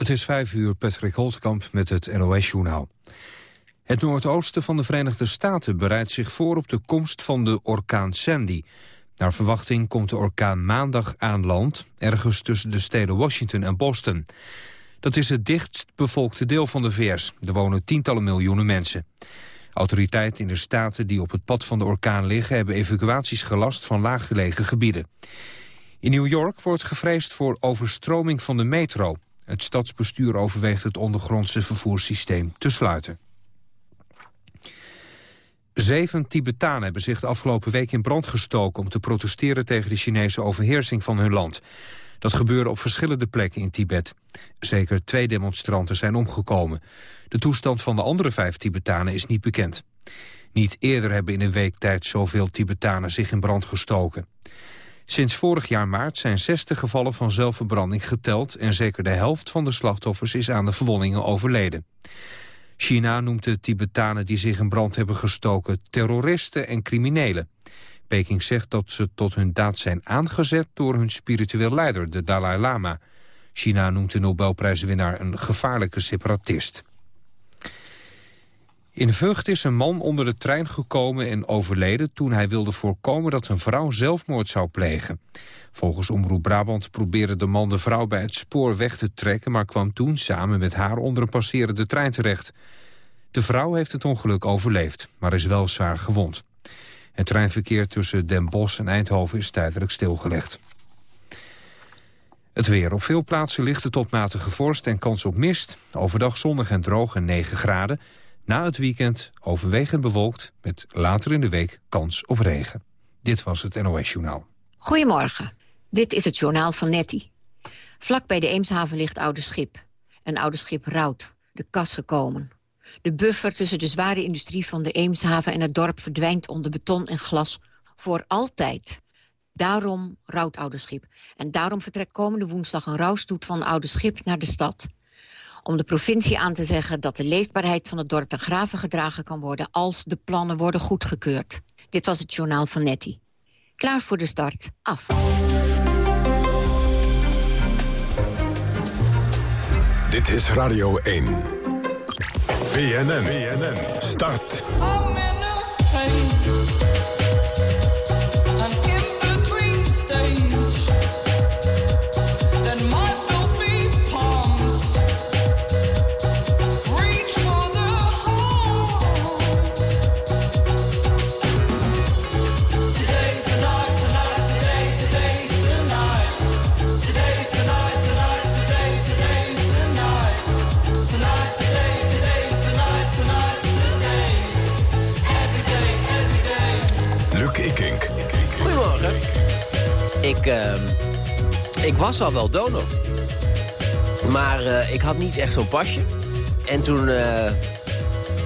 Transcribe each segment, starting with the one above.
Het is vijf uur, Patrick Holtkamp met het NOS-journaal. Het noordoosten van de Verenigde Staten bereidt zich voor op de komst van de orkaan Sandy. Naar verwachting komt de orkaan maandag aan land, ergens tussen de steden Washington en Boston. Dat is het dichtst bevolkte deel van de VS. Er wonen tientallen miljoenen mensen. Autoriteiten in de staten die op het pad van de orkaan liggen... hebben evacuaties gelast van laaggelegen gebieden. In New York wordt gevreesd voor overstroming van de metro. Het stadsbestuur overweegt het ondergrondse vervoerssysteem te sluiten. Zeven Tibetanen hebben zich de afgelopen week in brand gestoken... om te protesteren tegen de Chinese overheersing van hun land. Dat gebeurde op verschillende plekken in Tibet. Zeker twee demonstranten zijn omgekomen. De toestand van de andere vijf Tibetanen is niet bekend. Niet eerder hebben in een week tijd zoveel Tibetanen zich in brand gestoken. Sinds vorig jaar maart zijn 60 gevallen van zelfverbranding geteld... en zeker de helft van de slachtoffers is aan de verwondingen overleden. China noemt de Tibetanen die zich in brand hebben gestoken... terroristen en criminelen. Peking zegt dat ze tot hun daad zijn aangezet... door hun spiritueel leider, de Dalai Lama. China noemt de Nobelprijswinnaar een gevaarlijke separatist. In Vught is een man onder de trein gekomen en overleden... toen hij wilde voorkomen dat een vrouw zelfmoord zou plegen. Volgens Omroep Brabant probeerde de man de vrouw bij het spoor weg te trekken... maar kwam toen samen met haar onder een passerende trein terecht. De vrouw heeft het ongeluk overleefd, maar is wel zwaar gewond. Het treinverkeer tussen Den Bosch en Eindhoven is tijdelijk stilgelegd. Het weer. Op veel plaatsen ligt het tot matige vorst en kans op mist. Overdag zonnig en droog en 9 graden. Na het weekend overwegend bewolkt met later in de week kans op regen. Dit was het NOS Journaal. Goedemorgen. Dit is het journaal van Nettie. Vlak bij de Eemshaven ligt Oude Schip. Een oude schip rouwt. De kas gekomen. De buffer tussen de zware industrie van de Eemshaven en het dorp verdwijnt onder beton en glas. Voor altijd. Daarom rouwt Oude Schip. En daarom vertrekt komende woensdag een rouwstoet van Oude Schip naar de stad om de provincie aan te zeggen dat de leefbaarheid van het dorp ten graven gedragen kan worden als de plannen worden goedgekeurd. Dit was het journaal van Nettie. Klaar voor de start. Af. Dit is Radio 1. BNN. BNN. Start. Ik, uh, ik was al wel donor. Maar uh, ik had niet echt zo'n pasje. En toen, uh,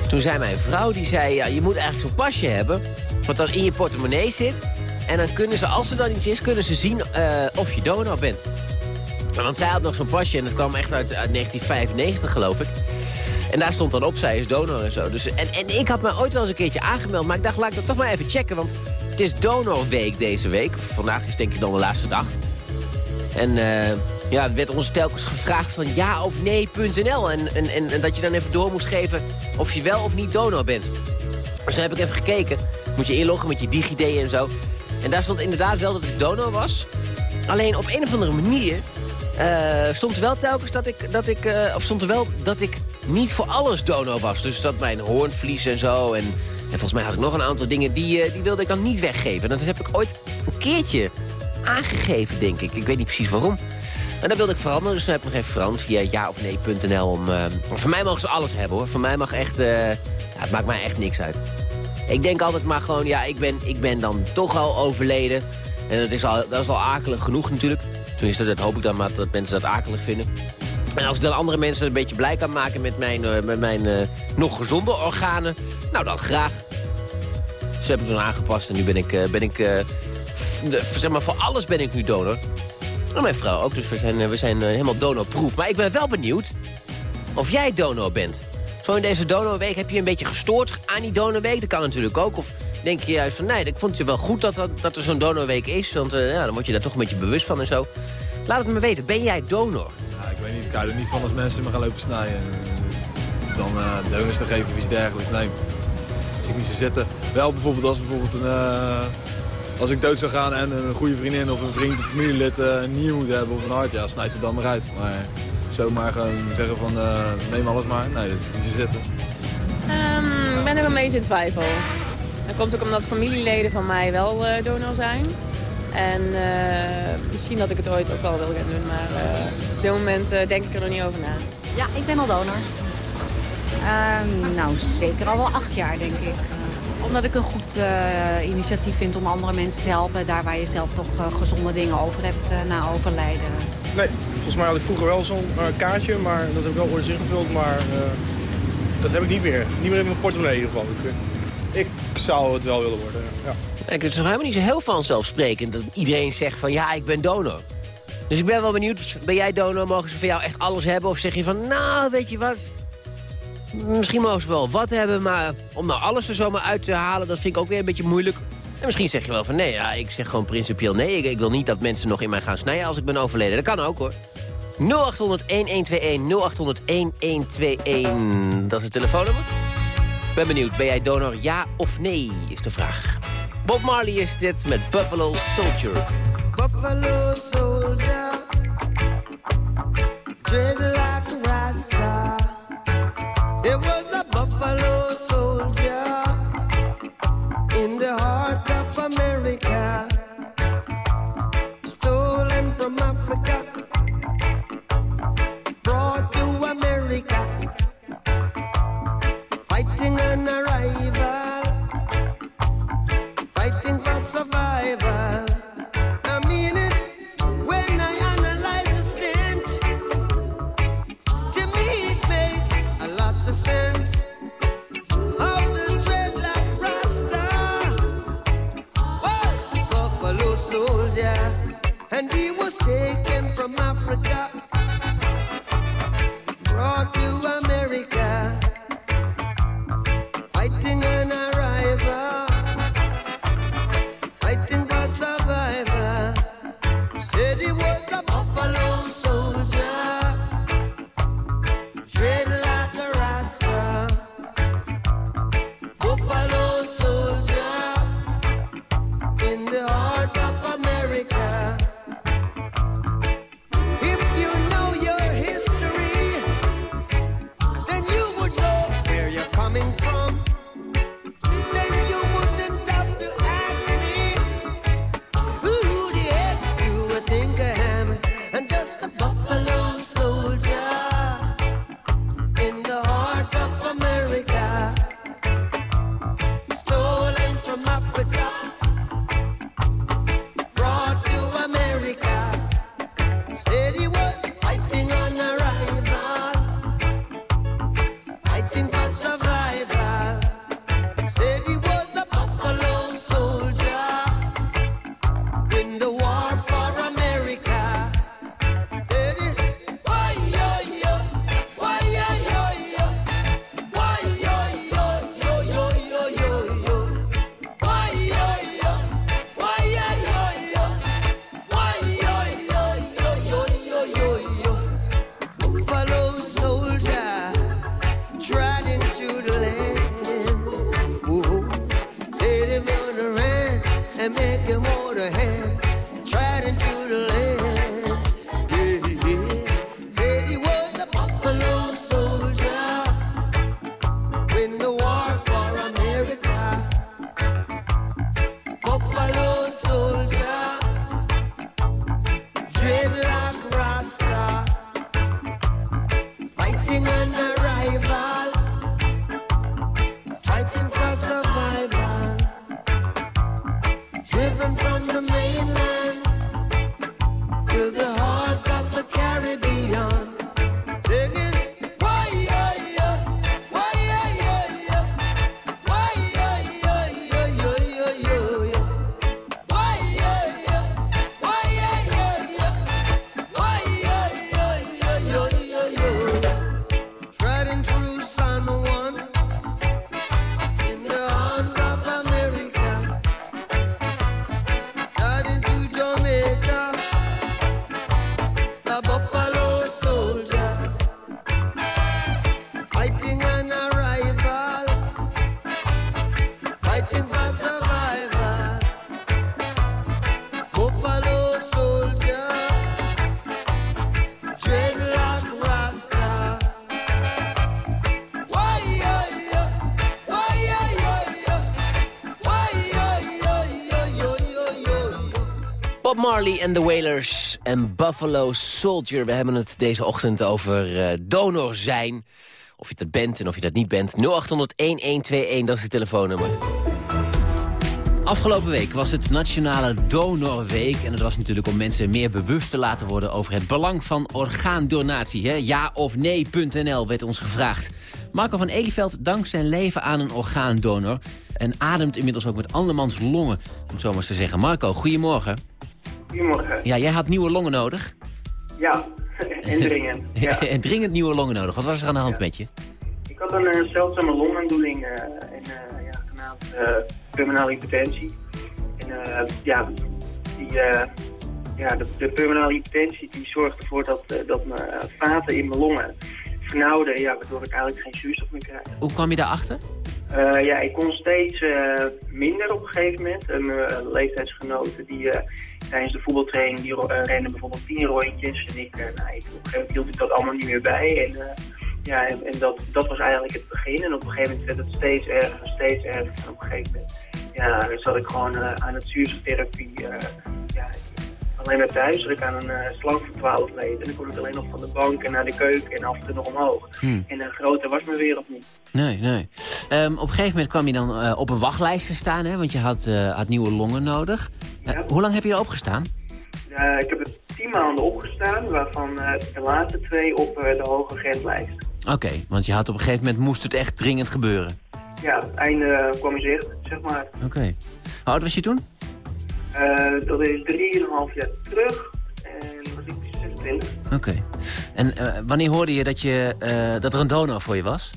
toen zei mijn vrouw, die zei... Ja, je moet eigenlijk zo'n pasje hebben, wat dan in je portemonnee zit. En dan kunnen ze, als er dan iets is, kunnen ze zien uh, of je donor bent. Want zij had nog zo'n pasje en dat kwam echt uit, uit 1995, geloof ik. En daar stond dan op, zij is donor en zo. Dus, en, en ik had me ooit wel eens een keertje aangemeld, maar ik dacht, laat ik dat toch maar even checken. Want het is Donorweek deze week. Vandaag is denk ik dan de laatste dag. En uh, ja, er werd ons telkens gevraagd van ja of nee.nl. En, en, en, dat je dan even door moest geven of je wel of niet donor bent. Dus dan heb ik even gekeken. Moet je inloggen met je DigiD en zo. En daar stond inderdaad wel dat ik donor was. Alleen op een of andere manier uh, stond er wel telkens dat ik, dat ik uh, of stond er wel dat ik niet voor alles donor was. Dus dat mijn hoornvlies en zo en en volgens mij had ik nog een aantal dingen, die, uh, die wilde ik dan niet weggeven. En dat heb ik ooit een keertje aangegeven, denk ik. Ik weet niet precies waarom. En dat wilde ik veranderen, dus dan heb ik nog even Frans via ja. Om, uh, voor mij mogen ze alles hebben, hoor. Voor mij mag echt, uh, ja, het maakt mij echt niks uit. Ik denk altijd maar gewoon, ja, ik ben, ik ben dan toch al overleden. En dat is al, dat is al akelig genoeg natuurlijk. Tenminste, dat hoop ik dan maar dat mensen dat akelig vinden. En als ik dan andere mensen een beetje blij kan maken met mijn, uh, met mijn uh, nog gezonde organen, nou dan graag. Dus heb ik dan aangepast en nu ben ik, uh, ben ik zeg maar voor alles ben ik nu donor. En mijn vrouw ook, dus we zijn, we zijn helemaal donorproef. Maar ik ben wel benieuwd of jij donor bent. Zo in deze donorweek heb je een beetje gestoord aan die donorweek. Dat kan natuurlijk ook. Of denk je juist van, nee, ik vond het wel goed dat, dat, dat er zo'n donorweek is. Want ja, dan word je daar toch een beetje bewust van en zo. Laat het me weten, ben jij donor? Weet niet, ik hou er niet van als mensen me gaan lopen snijden. Dus dan uh, donors te geven of iets dergelijks. Nee, als ik niet zou zitten. Wel bijvoorbeeld als bijvoorbeeld een... Uh, als ik dood zou gaan en een goede vriendin of een vriend of familielid uh, een moet hebben of een hart, ja, snijd het dan maar uit. Maar zomaar gewoon zeggen van neem alles maar, nee, dat is niet zo zitten. Um, ik ben er een beetje in twijfel. Dat komt ook omdat familieleden van mij wel donor zijn. En misschien dat ik het ooit ook wel wil gaan doen, maar op dit moment denk ik er nog niet over na. Ja, ik ben al donor. Ehm, nou, zeker al wel acht jaar, denk ik. omdat ik een goed uh, initiatief vind om andere mensen te helpen... daar waar je zelf nog uh, gezonde dingen over hebt uh, na overlijden. Nee, volgens mij had ik vroeger wel zo'n kaartje, maar dat heb ik wel ooit ingevuld. Maar dat heb ik niet meer. Niet meer in mijn portemonnee in ieder geval. Ik, ik zou het wel willen worden, ja. Het is nog helemaal niet zo heel vanzelfsprekend dat iedereen zegt van ja, ik ben donor. Dus ik ben wel benieuwd, ben jij donor? Mogen ze van jou echt alles hebben? Of zeg je van, nou, weet je wat, Misschien mogen ze wel wat hebben, maar om nou alles er zomaar uit te halen... dat vind ik ook weer een beetje moeilijk. En misschien zeg je wel van nee, ja, ik zeg gewoon principieel nee. Ik, ik wil niet dat mensen nog in mij gaan snijden als ik ben overleden. Dat kan ook hoor. 0800-1121, 0800-1121. Dat is het telefoonnummer. Ben benieuwd, ben jij donor ja of nee, is de vraag. Bob Marley is dit met Buffalo Soldier. Buffalo Soldier Dreadlock Rasta the mainland. Marley en The Wailers en Buffalo Soldier. We hebben het deze ochtend over uh, donor zijn. Of je dat bent en of je dat niet bent. 0800-1121, dat is het telefoonnummer. Afgelopen week was het Nationale Donorweek. En het was natuurlijk om mensen meer bewust te laten worden... over het belang van orgaandonatie. Hè? Ja of nee.nl werd ons gevraagd. Marco van Elieveld dankt zijn leven aan een orgaandonor... en ademt inmiddels ook met andermans longen, om het zo maar eens te zeggen. Marco, goedemorgen. Goedemorgen. Ja, jij had nieuwe longen nodig? Ja, en dringend. Ja. en dringend nieuwe longen nodig. Wat was er aan de hand met je? Ik had een uh, zeldzame longaandoening, uh, en, uh, ja, genaamd pulmonale hypertensie. En ja, die, ja de, de pulmonale hypertensie die zorgt ervoor dat, dat mijn vaten in mijn longen vernauwden, ja, waardoor ik eigenlijk geen zuurstof meer krijg. Hoe kwam je daarachter? Uh, ja, ik kon steeds uh, minder op een gegeven moment. En mijn leeftijdsgenoten die uh, tijdens de voetbaltraining die rennen bijvoorbeeld tien rondjes. En ik, nou, ik, op een gegeven moment hield ik dat allemaal niet meer bij. En, ja, en, en, dat, dat was eigenlijk het begin. En op een gegeven moment werd het steeds erger, steeds erger. En op een gegeven moment ja, zat ik gewoon aan het zuurstoftherapie. ja, alleen maar thuis. Ik aan een uh, slang van 12 meter. En dan kon ik alleen nog van de bank en naar de keuken en af en toe nog omhoog. Hmm. En uh, groter was mijn wereld niet. Nee, nee. Um, op een gegeven moment kwam je dan uh, op een wachtlijst te staan, hè? Want je had, had nieuwe longen nodig. Ja. Hoe lang heb je erop gestaan? ik heb er tien maanden opgestaan, waarvan de laatste twee op de hoge grenslijst. Oké, okay, want je had op een gegeven moment moest het echt dringend gebeuren. Ja, het einde kwam in zicht, zeg maar. Oké. Okay. Hoe oud was je toen? Uh, dat is 3,5 jaar terug en was ik 26. Oké. Okay. En uh, wanneer hoorde je dat, je uh, dat er een donor voor je was?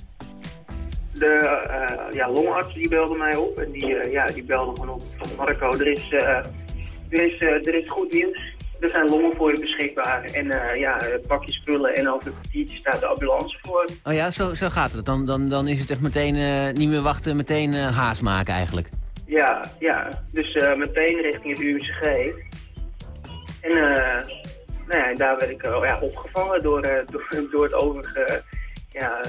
De ja, longarts die belde mij op en die, ja, die belde gewoon op van Marco, er is, er, is, er is goed nieuws. Er zijn longen voor je beschikbaar. En ja, pak je spullen en over een kwartiertje staat de ambulance voor. Oh ja, zo, zo gaat het. Dan, dan, dan is het echt meteen niet meer wachten, meteen haast maken eigenlijk. Ja, ja. Dus uh, meteen richting het UMCG. En uh, nou ja, daar werd ik uh, ja, opgevangen door, door, door, het overige, ja,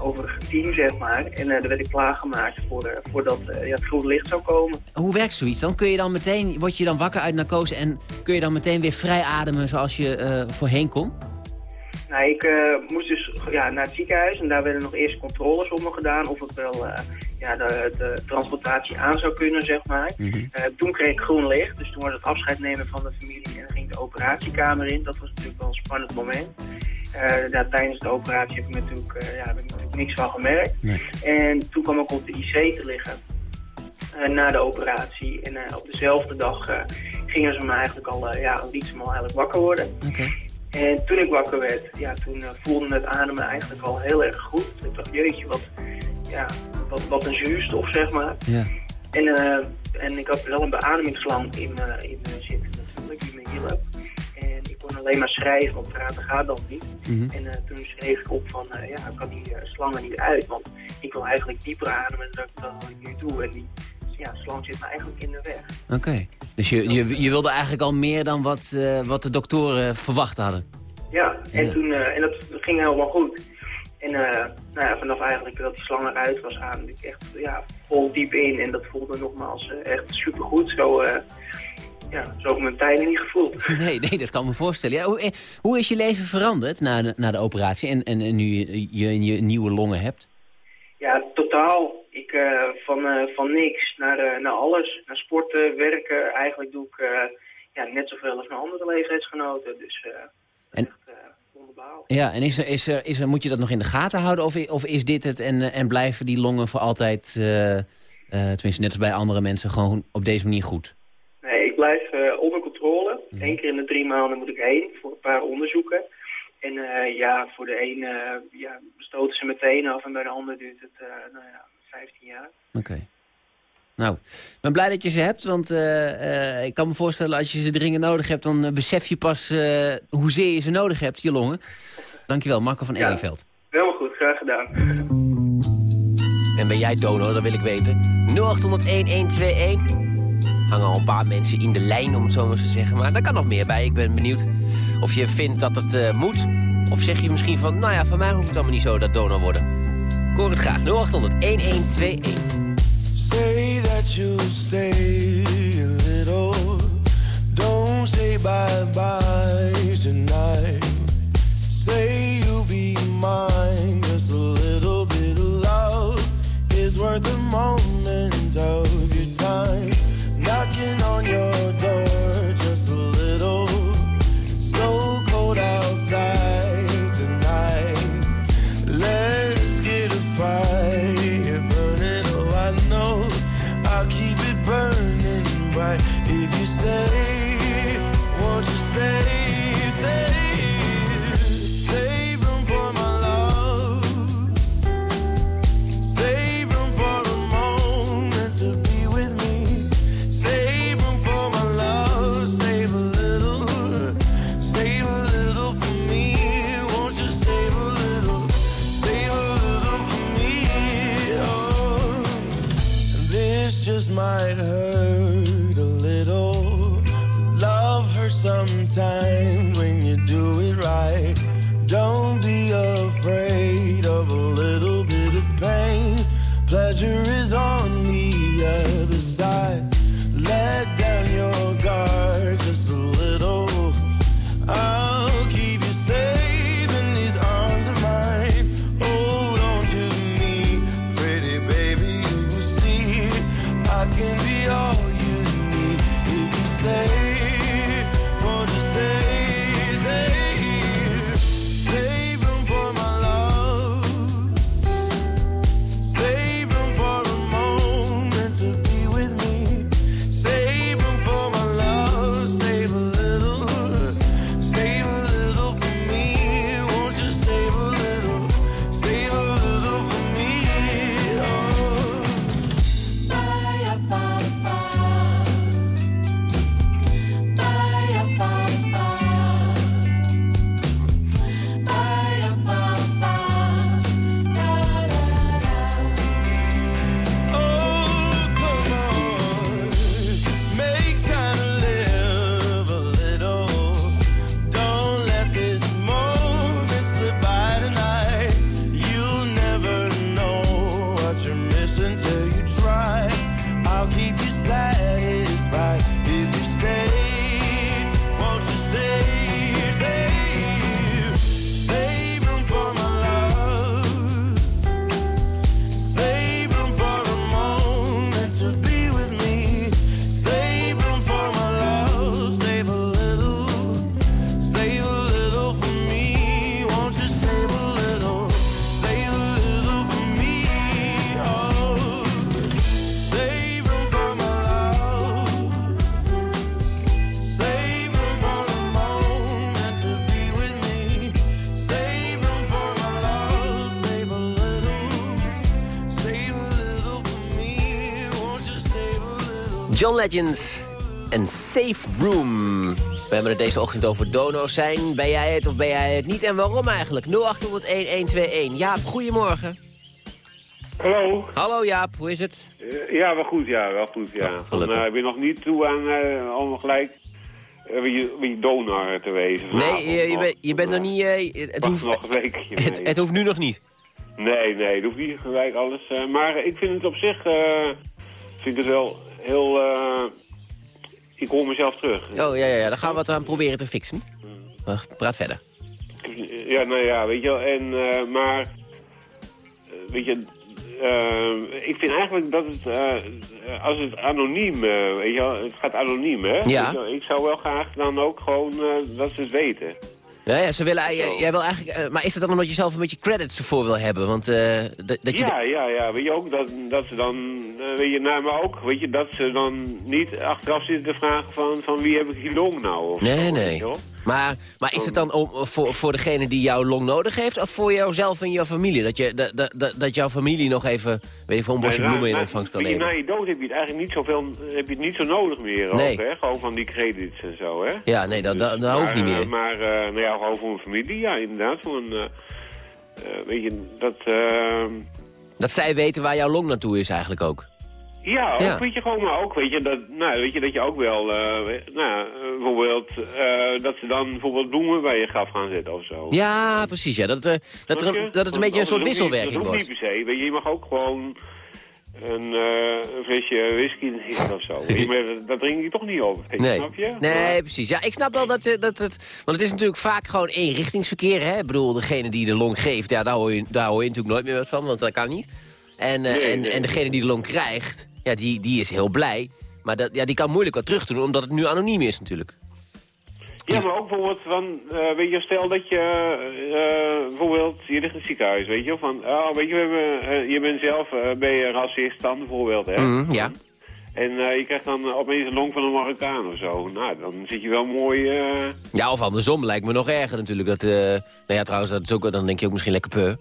overige team, zeg maar. En daar werd ik klaargemaakt voor, voordat ja, het groene licht zou komen. Hoe werkt zoiets? Dan kun je dan meteen, word je dan wakker uit narcose en kun je dan meteen weer vrij ademen zoals je voorheen kon? Nou, ik uh, moest dus ja, naar het ziekenhuis en daar werden nog eerst controles op me gedaan of het wel uh, ja, de, de, transportatie aan zou kunnen, zeg maar. Mm -hmm. uh, toen kreeg ik groen licht, dus toen was het afscheid nemen van de familie en ging de operatiekamer in. Dat was natuurlijk wel een spannend moment. Ja, tijdens de operatie heb ik natuurlijk, ja, heb ik natuurlijk niks van gemerkt. Nee. En toen kwam ik op de IC te liggen. na de operatie. En op dezelfde dag gingen ze me eigenlijk al, ja, liet ze me al eigenlijk wakker worden. Okay. En toen ik wakker werd, ja, toen uh, voelde het ademen eigenlijk al heel erg goed. Ik dacht, jeetje, wat, ja, wat, wat een zuurstof, zeg maar. Ja. En, uh, en ik had wel een beademingsslang in, uh, in zitten natuurlijk, die me hielp. En ik kon alleen maar schrijven, want praten gaat dan niet. Mm -hmm. En toen schreef ik op van, ja, ik kan die slangen niet uit, want ik wil eigenlijk dieper ademen dan, dan ik nu doe. En die, ja, slang zit me eigenlijk in de weg. Oké, okay. dus je, je, je wilde eigenlijk al meer dan wat, uh, wat de doktoren verwacht hadden? Ja, en, ja. Toen, uh, en dat ging helemaal goed. En uh, nou ja, vanaf eigenlijk dat die slang eruit was, aan ik echt ja, vol diep in. En dat voelde nogmaals echt supergoed. Zo, ja, zo heb ik mijn tijden niet gevoeld. Nee, nee, dat kan me voorstellen. Ja, hoe, hoe is je leven veranderd na de, na de operatie en, en, en nu je, je, je nieuwe longen hebt? Ja, totaal. Ik, uh, van, uh, van niks naar, uh, naar alles. Naar sporten, werken. Eigenlijk doe ik ja, net zoveel als mijn andere leeftijdsgenoten. Dus en, echt wonderbaal. Ja, en is er, is er, is er, moet je dat nog in de gaten houden? Of, of is dit het en, en blijven die longen voor altijd, tenminste net als bij andere mensen, gewoon op deze manier goed? Nee, ik blijf onder controle. Eén keer in de drie maanden moet ik heen voor een paar onderzoeken. En uh, ja, voor de een uh, ja, stoten ze meteen af en bij de ander duurt het uh, nou ja, 15 jaar. Oké. Okay. Nou, ik ben blij dat je ze hebt, want ik kan me voorstellen als je ze dringend nodig hebt, dan besef je pas hoezeer je ze nodig hebt, je longen. Dankjewel, Marco van ja. Helemaal goed, graag gedaan. En ben jij donor, dat wil ik weten. 0800-1121 hangen al een paar mensen in de lijn, om het zo maar te zeggen. Maar daar kan nog meer bij. Ik ben benieuwd of je vindt dat het uh, moet. Of zeg je misschien van, nou ja, van mij hoeft het allemaal niet zo dat donor worden. Ik het graag. 0800 1121. Say that you'll stay a little. Don't say bye-bye tonight. Say you'll be mine. Just a little bit of love is worth a moment say John Legend en Safe Room. We hebben het deze ochtend over dono's zijn. Ben jij het of ben jij het niet? En waarom eigenlijk? 0800-1121. Jaap, goedemorgen. Hallo. Hallo Jaap, hoe is het? Eh, ja, wel goed, ja, wel goed, ja. Gelukkig. eh, ik ben nog niet toe aan eh, allemaal gelijk wie, donor te wezen. Nee, je, je, bent- je bent nog niet... het, hoeft, nog een weekje het, mee. het hoeft nu nog niet. Nee, nee, het hoeft niet gelijk alles. maar ik vind het op zich, eh vind het wel heel, eh, ik hoor mezelf terug. Oh, ja, ja, ja, dan gaan we wat aan proberen te fixen. Wacht, praat verder. Ja, nou ja, weet je wel, en, eh, maar, eh, weet je, ik vind eigenlijk dat het, als het anoniem, weet je wel, het gaat anoniem, hè? Ja. Wel, ik zou wel graag dan ook gewoon dat ze het weten. Ja, ja, ze willen, jij, jij wil eigenlijk, eh, maar is het dan omdat je zelf een beetje credits ervoor wil hebben? Want eh, dat, dat je... Ja, ja, ja, weet je ook, dat, dat ze dan, eh, weet je, nou, maar ook, weet je, dat ze dan niet achteraf zitten te vragen van, van wie heb ik die long nou? Of Nee, zo, nee. Maar, maar is het dan om, voor, voor degene die jouw long nodig heeft... of voor jouzelf en jouw familie? Dat, je, dat, dat- dat, dat jouw familie nog even, weet ik veel, een bosje Nee, bloemen in ontvangst kan nemen? Na je dood heb je het eigenlijk niet zoveel, heb je het niet zo nodig meer Nee. ook, hè? Gewoon van die credits en zo, hè? Ja, nee, dat, dat, dat hoeft niet Maar, eh, meer. Maar, eh, nou ja, gewoon voor een familie, ja, inderdaad. Voor een, eh, weet je, dat... eh, Dat zij weten waar jouw long naartoe is eigenlijk ook. Ja, ook, Ja. weet je, gewoon, maar ook, weet je, dat, nou, weet je, dat je ook wel, eh, nou, bijvoorbeeld, eh, dat ze dan bijvoorbeeld bloemen bij je graf gaan zetten of zo. Ja, precies. Ja. Dat, eh, dat, er, je? dat het een beetje een soort dat wisselwerking Dat wordt. niet per se, weet je, je mag ook gewoon... een, een flesje whisky neer of zo. Je, maar dat, dat drink ik toch niet op. Nee. Snap je? Nee, precies. Ja, ik snap wel dat, dat het... Want het is natuurlijk vaak gewoon eenrichtingsverkeer, hè? Ik bedoel, degene die de long geeft, ja, daar hoor je, daar hoor je natuurlijk nooit meer wat van, want dat kan niet. En, Nee, en, nee. en degene die de long krijgt, ja, die, die is heel blij. Maar dat, ja, die kan moeilijk wat terug doen, omdat het nu anoniem is natuurlijk. Ja, maar ook bijvoorbeeld van, eh, weet je, stel dat je eh, bijvoorbeeld, je ligt in het ziekenhuis, weet je, van, oh, weet je, we hebben, eh, je bent zelf, ben je racist dan bijvoorbeeld, hè? Mhm, ja. En je krijgt dan opeens een long van een Marokkaan of zo. Nou, dan zit je wel mooi... Ja, of andersom lijkt me nog erger natuurlijk. Dat, nou ja, trouwens, dat is ook, dan denk je ook misschien lekker peu.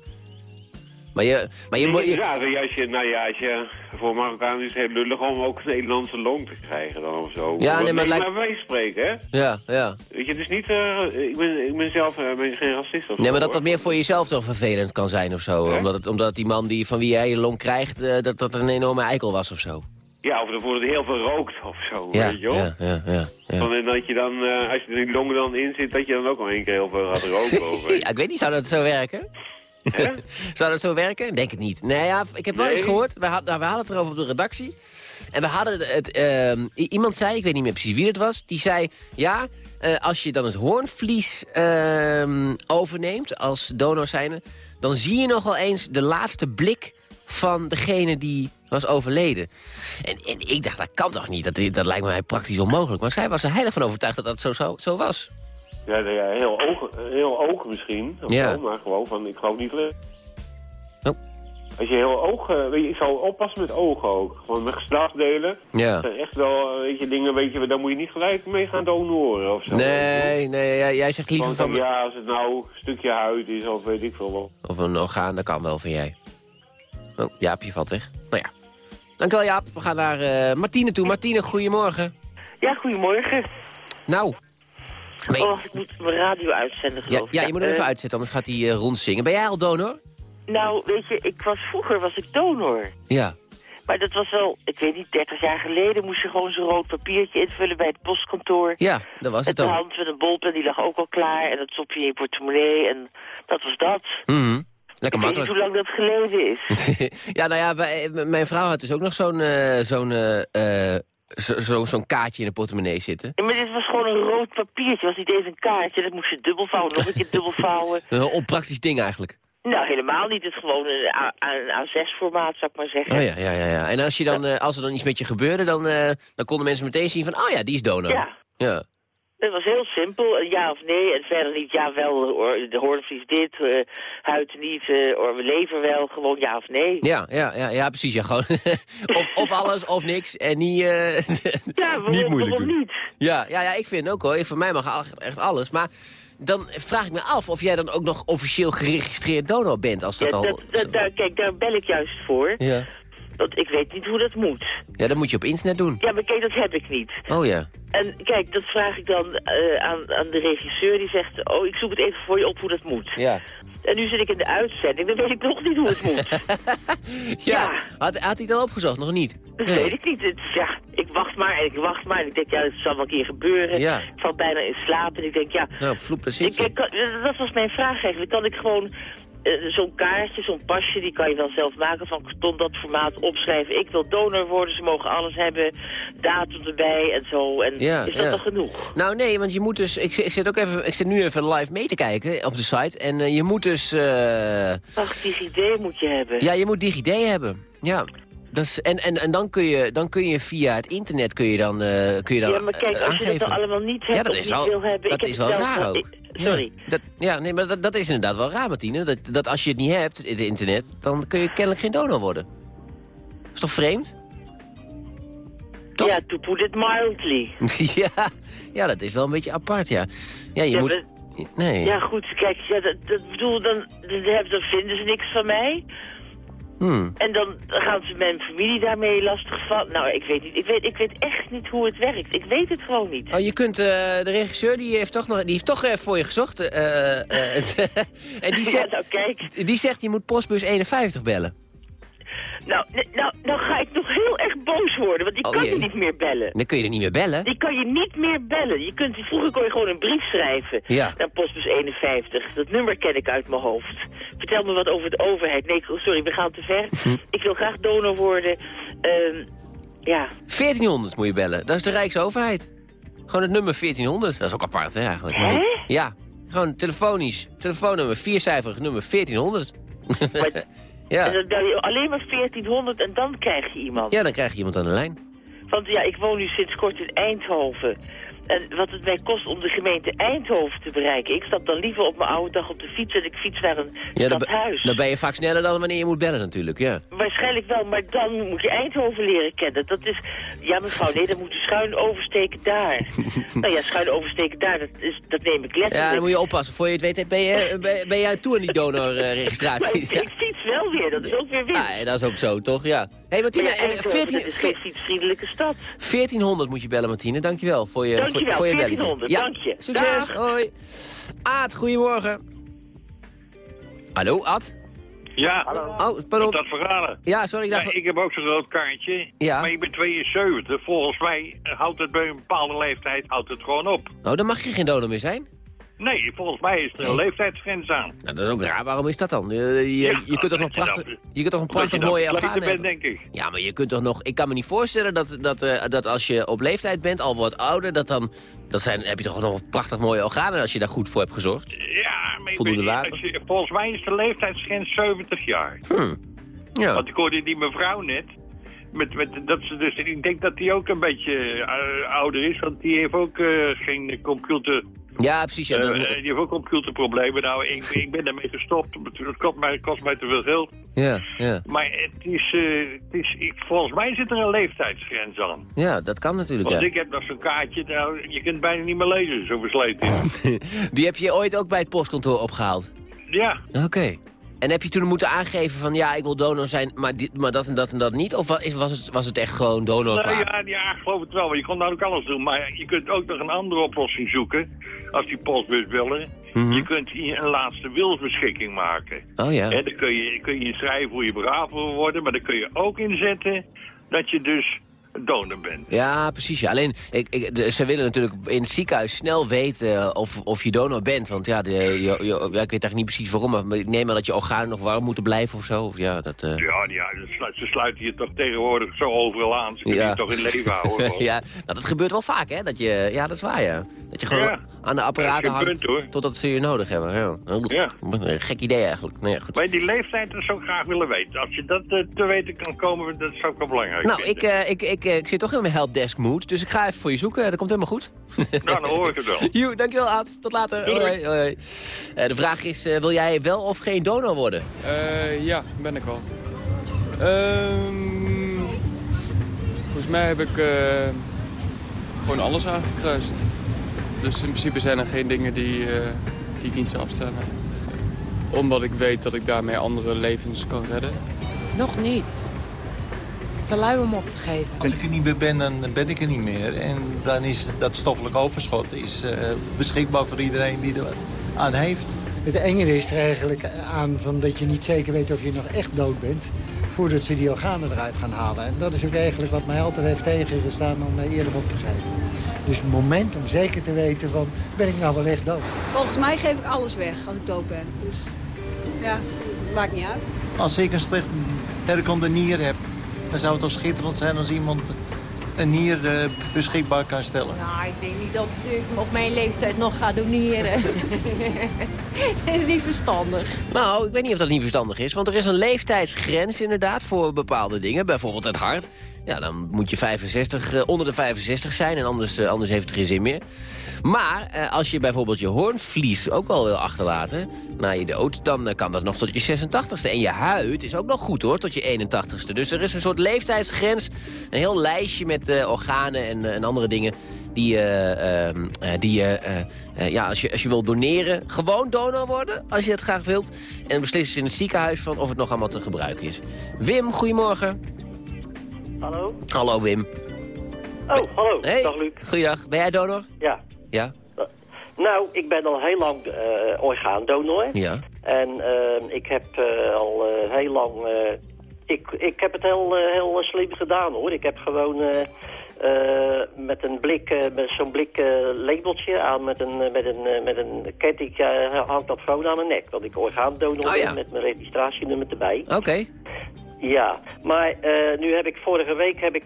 Maar je, maar je, moet- je, Ja, als je, nou ja, als je voor Marokkaan is het heel lullig om ook een Nederlandse long te krijgen dan of zo. Ja, nee, maar het lijkt- wij spreken, hè? ja, ja. Weet je, het is niet, eh, ik, ben, ik ben zelf eh, ben geen racist of Nee, maar dat dat meer voor jezelf toch vervelend kan zijn of zo. Hè? Omdat, het, omdat die man die, van wie jij je long krijgt, eh, dat dat een enorme eikel was of zo. Ja, of er wordt heel veel rookt of zo, Ja, weet je wel? ja, ja, ja. ja. Van, en dat je dan, als je er die longen dan in zit, dat je dan ook al één keer heel veel gaat roken. Of. Ja, ik weet niet, zou dat zo werken? Zou dat zo werken? Denk het niet. Nee, ja, ik heb wel eens gehoord. We, had, nou, we hadden het erover op de redactie. En we hadden het... ehm, iemand zei, ik weet niet meer precies wie het was... die zei, ja, eh, als je dan het hoornvlies ehm, overneemt als donor zijnde... dan zie je nog wel eens de laatste blik van degene die was overleden. En, en ik dacht, dat kan toch niet? Dat, dat lijkt mij praktisch onmogelijk. Maar zij was er heilig van overtuigd dat dat zo, zo, zo was. Ja, nou ja heel, oog, heel oog misschien, Ja. maar gewoon van, ik geloof niet... le- Oh. Als je heel oog, eh, weet je, ik zou oppassen met ogen ook. Gewoon met geslachtsdelen. Ja. Dat zijn echt wel, eh, weet je, dingen, weet je, daar moet je niet gelijk mee gaan donoren of zo. Nee, nee, jij, jij zegt liever van... van, ja, als het nou een stukje huid is of weet ik veel wat. Of een orgaan, dat kan wel, vind jij. Oh, Jaapje valt weg. Nou ja. Dankjewel Jaap. We gaan naar eh, Martine toe. Martine, goedemorgen. Ja, goedemorgen. Nou. Oh, ik moet mijn radio uitzenden, Ja, geloof ik. ja, je moet hem eh, even uitzetten, anders gaat hij eh, rondzingen. Ben jij al donor? Nou, weet je, ik was, vroeger was ik donor. Ja. Maar dat was wel, ik weet niet, 30 jaar geleden moest je gewoon zo'n rood papiertje invullen bij het postkantoor. Ja, dat was het Met de dan. hand met een bolpen, die lag ook al klaar. En dat stop je in je portemonnee en dat was dat. Mhm. Lekker ik weet niet makkelijk. hoe lang dat geleden is. ja, nou ja, wij- mijn vrouw had dus ook nog zo'n eh, zo'n eh, zo- zo- zo'n kaartje in de portemonnee zitten. Ja, maar dit was gewoon een rood papiertje, was niet eens een kaartje. Dat moest je dubbelvouwen, nog een keer dubbelvouwen. Een heel onpraktisch ding eigenlijk. Nou, helemaal niet. Het is gewoon een, A- een A6-formaat, zou ik maar zeggen. Oh ja, ja, ja. ja. En als, je dan, eh, als er dan iets met je gebeurde, dan, eh, dan konden mensen meteen zien van... Oh ja, die is donor. Ja. Ja. Het was heel simpel, een ja of nee. En verder niet ja wel, hoor, de hoornvlies dit, eh, huid niet, eh, of lever wel. Gewoon ja of nee. Ja, ja, ja, ja precies. Ja, gewoon. of, of alles of niks. En niet, eh, Ja, waarom, niet moeilijk waarom doen. niet? Ja, ja, ja, ik vind ook hoor. Voor mij mag echt- echt alles. Maar dan vraag ik me af of jij dan ook nog officieel geregistreerd donor bent. Als dat Ja, al... dat, dat, daar, kijk, daar bel ik juist voor. Ja. Want ik weet niet hoe dat moet. ja, dat moet je op internet doen. Ja, maar kijk, dat heb ik niet. Oh ja. En kijk, dat vraag ik dan eh, aan, aan de regisseur. Die zegt, oh, ik zoek het even voor je op hoe dat moet. Ja. En nu zit ik in de uitzending, dan weet ik nog niet hoe het moet. Ja. Had, had hij dat opgezocht? Nog niet? Dat weet ik niet. Het, ja, ik wacht maar en ik wacht maar. En ik denk, ja, het zal wel een keer gebeuren. Ja. Ik val bijna in slaap en ik denk, ja... Nou, vloep, daar Ik, ik dat was mijn vraag eigenlijk. Kan ik gewoon eh, zo'n kaartje, zo'n pasje, die kan je wel zelf maken van karton, dat formaat opschrijven. Ik wil donor worden, ze mogen alles hebben, datum erbij en zo. En Ja, is dat ja. dan genoeg? Nou nee, want je moet dus... Ik, zit- ik, zit ook even, ik zit nu even live mee te kijken op de site. En eh, je moet dus... eh, Ach, die idee moet je hebben. Ja, je moet DigiD hebben. Ja. Dat is, en en, en dan, kun je, dan kun je via het internet kun je dan, eh, kun je dan Ja, maar kijk, eh, als je dat aangeven. allemaal niet hebt ja, dat is wel, wil hebben... Dat is wel raar ook. ik- Sorry. Ja, dat, ja nee, maar dat, dat is inderdaad wel raar, Martine. Dat, dat als je het niet hebt, het internet, dan kun je kennelijk geen donor worden. is toch vreemd? Ja, to put it mildly. ja, ja, dat is wel een beetje apart, ja. Ja, je Ja, moet... Nee. Ja, goed, kijk, ja, dat, dat bedoel, dan, hebben- dan vinden ze niks van mij. Hmm. En dan gaan ze mijn familie daarmee lastigvallen. Nou, ik weet niet. Ik weet, ik weet echt niet hoe het werkt. Ik weet het gewoon niet. Oh, je kunt, eh, de regisseur die heeft toch nog, die heeft toch even voor je gezocht. eh, eh, het- en die Ja, zegt, nou kijk. die zegt, je moet postbus 51 bellen. Nou, nou, nou ga ik nog heel erg boos worden, want die Oh, kan jee. je niet meer bellen. Dan kun je er niet meer bellen. Die kan je niet meer bellen. Je kunt, vroeger kon je gewoon een brief schrijven Ja. naar postbus 51. Dat nummer ken ik uit mijn hoofd. Vertel me wat over de overheid. Nee, sorry, we gaan te ver. Hm. Ik wil graag donor worden. Ehm, ja, 1400 moet je bellen. Dat is de Rijksoverheid. Gewoon het nummer 1400. Dat is ook apart, hè, eigenlijk. Hè? Ja, gewoon telefonisch. Telefoonnummer, viercijferig nummer 1400. maar, en ja. dan bel je alleen maar 1400 en dan krijg je iemand. ja, dan krijg je iemand aan de lijn. Want ja, ik woon nu sinds kort in Eindhoven. En wat het mij kost om de gemeente Eindhoven te bereiken. Ik stap dan liever op mijn oude dag op de fiets en ik fiets naar een Ja, stadhuis. dan ben je vaak sneller dan wanneer je moet bellen natuurlijk, ja. Waarschijnlijk wel, maar dan moet je Eindhoven leren kennen. Dat is, ja mevrouw, nee, dan moet je schuin oversteken daar. nou ja, schuin oversteken daar, dat, is, dat neem ik letterlijk. Ja, dan moet je oppassen. Voor je het weet ben je, ben, ben jij toe aan die donorregistratie. ik, ik fiets wel weer, dat is ook weer winst. Ja, dat is ook zo, toch? Ja. Hé, hey, Martine, ja, eh, Eindhoven, 14, dat is geen fietsvriendelijke stad. 1400 moet je bellen, Martine. Dankjewel voor je, Dankjewel, voor, voor je belletje. 1400, Ja, dank je. Succes, Dag. hoi. Aad, goedemorgen. Hallo, Ad? Ja, Oh, pardon. dat verhalen. Ja, sorry, ik Ja, dacht... ik heb ook zo'n rood kaartje, Ja. maar ik ben 72. Volgens mij houdt het bij een bepaalde leeftijd houdt het gewoon op. Oh, dan mag je geen donor meer zijn? Nee, volgens mij is er een leeftijdsgrens aan. Nou, dat is ook raar. Waarom is dat dan? Je, je, Ja, je kunt toch nog prachtig, je kunt toch een prachtig mooie bent, hebben? denk ik. Ja, maar je kunt toch nog... Ik kan me niet voorstellen dat, dat, eh, dat als je op leeftijd bent, al wat ouder, dat dan... Dat zijn, heb je toch nog prachtig mooie organen als je daar goed voor hebt gezorgd? Ja, maar Voldoende water? je- volgens mij is de leeftijdsgrens 70 jaar. Hm. Ja. Want ik hoorde die mevrouw net. Met, met, dat ze dus, ik denk dat die ook een beetje eh, ouder is, want die heeft ook eh, geen computer. Ja, precies. Ja, dan- eh, die heeft ook computerproblemen. Nou, ik, ik ben daarmee gestopt. Het kost mij, het kost mij te veel geld. ja, ja. Maar het is, eh, het is ik, volgens mij zit er een leeftijdsgrens aan. ja, dat kan natuurlijk, Want ja. ik heb nog zo'n kaartje, nou, je kunt bijna niet meer lezen, zo versleten. Die heb je ooit ook bij het postkantoor opgehaald? ja, Oké. En heb je toen moeten aangeven van ja, ik wil donor zijn, maar, dit, maar dat en dat en dat niet? Of was, het, was het echt gewoon donor nou, klaar? ja, ja, ik geloof het wel. Want je kon dan ook alles doen. Maar je kunt ook nog een andere oplossing zoeken. Als die postbus willen. Mhm. Je kunt hier een laatste wilsbeschikking maken. Oh ja. Dan kun je, kun je inschrijven hoe je begraven wil worden. Maar dan kun je ook inzetten dat je dus donor bent. Ja, precies. Ja. Alleen, ik, ik, de- ze willen natuurlijk in het ziekenhuis snel weten of, of je donor bent. Want ja, de, je, je- ja, ik weet eigenlijk niet precies waarom, maar ik neem aan dat je organen nog warm moeten blijven of zo. Of ja, dat... eh, Ja, ja ze slu- ze sluiten je toch tegenwoordig zo overal aan. Ze kunnen Ja. je toch in leven houden. ja, nou, dat gebeurt wel vaak, hè? Dat je, ja, dat is waar, ja. Dat je gewoon Ja. Aan de apparaten hangt een punt, hoor. totdat ze je nodig hebben. Ja. Ja. Een gek idee eigenlijk. Nee, goed. Maar die leeftijd ik graag willen weten. Als je dat eh, te weten kan komen, dat zou ik wel belangrijk Nou, vinden. ik, eh, ik, ik, eh, ik zit toch in mijn helpdesk mood, dus ik ga even voor je zoeken. Dat komt helemaal goed. Nou, dan hoor ik het wel. Joe, dankjewel Aad. Tot later. Doei. Hoi, hoi. Eh, de vraag is, eh, wil jij wel of geen donor worden? Eh, ja, ben ik al. Ehm, volgens mij heb ik eh, gewoon alles aangekruist. Dus in principe zijn er geen dingen die, eh, die ik niet zou afstellen. Omdat ik weet dat ik daarmee andere levens kan redden. Nog niet. Te lui om op te geven. Als ik er niet meer ben, dan ben ik er niet meer. En dan is dat stoffelijk overschot is, eh, beschikbaar voor iedereen die er wat aan heeft. Het enge is er eigenlijk aan van dat je niet zeker weet of je nog echt dood bent... voordat ze die organen eruit gaan halen. En dat is ook eigenlijk wat mij altijd heeft tegengestaan om mij eerder op te geven. Dus het moment om zeker te weten van, ben ik nou wel echt dood? Volgens mij geef ik alles weg als ik dood ben. Dus ja, maakt niet uit. Als ik een slecht herkende nier heb, dan zou het toch schitterend zijn als iemand een nier eh, beschikbaar kan stellen. Nou, ik denk niet dat ik op mijn leeftijd nog ga doneren. dat is niet verstandig. Nou, ik weet niet of dat niet verstandig is. Want er is een leeftijdsgrens inderdaad voor bepaalde dingen. Bijvoorbeeld het hart. Ja, dan moet je 65, eh, onder de 65 zijn. En anders, eh, anders heeft het geen zin meer. Maar eh, als je bijvoorbeeld je hoornvlies ook wel wil achterlaten... na je dood, dan eh, kan dat nog tot je 86ste. En je huid is ook nog goed hoor, tot je 81ste. Dus er is een soort leeftijdsgrens. Een heel lijstje met eh, organen en, en andere dingen... Die, eh, die je, ja, als je, als je wilt doneren, gewoon donor worden, als je het graag wilt. En beslissen in het ziekenhuis van of het nog allemaal te gebruiken is. Wim, goedemorgen. Hallo? Hallo Wim. Oh, hallo. Hey, Dag Luc. goeiedag. Ben jij donor? Ja. Ja. Nou, ik ben al heel lang eh orgaandonor. Ja. En eh, ik heb eh, al eh, heel lang ik, ik heb het heel, heel slim gedaan hoor. Ik heb gewoon met een blik, met zo'n blik labeltje aan met een, met een, met een ketting hangt dat gewoon aan mijn nek. Want ik orgaandonor Oh, ja. met mijn registratienummer erbij. Oké. Ja, maar nu heb ik vorige week heb ik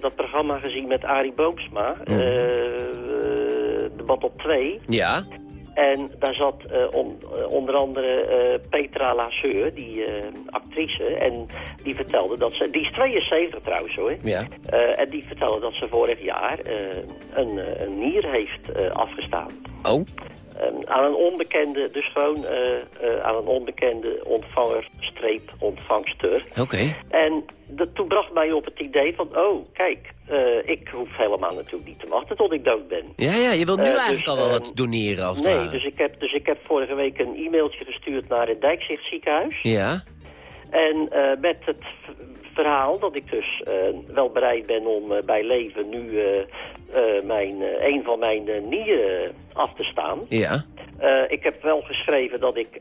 dat programma gezien met Arie Boomsma. Mhm. eh, eh, debat op 2. Ja. En daar zat eh, on- eh, onder andere eh, Petra Lasseur, die eh, actrice. En die vertelde dat ze... Die is 72 trouwens hoor. Ja. Eh, en die vertelde dat ze vorig jaar eh, een, eh, een nier heeft eh, afgestaan. Oh. Ehm, aan een onbekende, dus gewoon eh, eh, aan een onbekende ontvanger, streep, ontvangster. Oké. En dat, toen bracht mij op het idee van, oh, kijk, eh, ik hoef helemaal natuurlijk niet te wachten tot ik dood ben. Ja, ja, je wilt nu Eh, eigenlijk dus, al wel ehm, wat doneren als Nee, ware. dus ik, heb, dus ik heb vorige week een e-mailtje gestuurd naar het Dijkzicht ziekenhuis. Ja. En met het verhaal dat ik dus eh, wel bereid ben om eh, bij leven nu eh, mijn, een van mijn nieren af te staan. Ja. Ik heb wel geschreven dat ik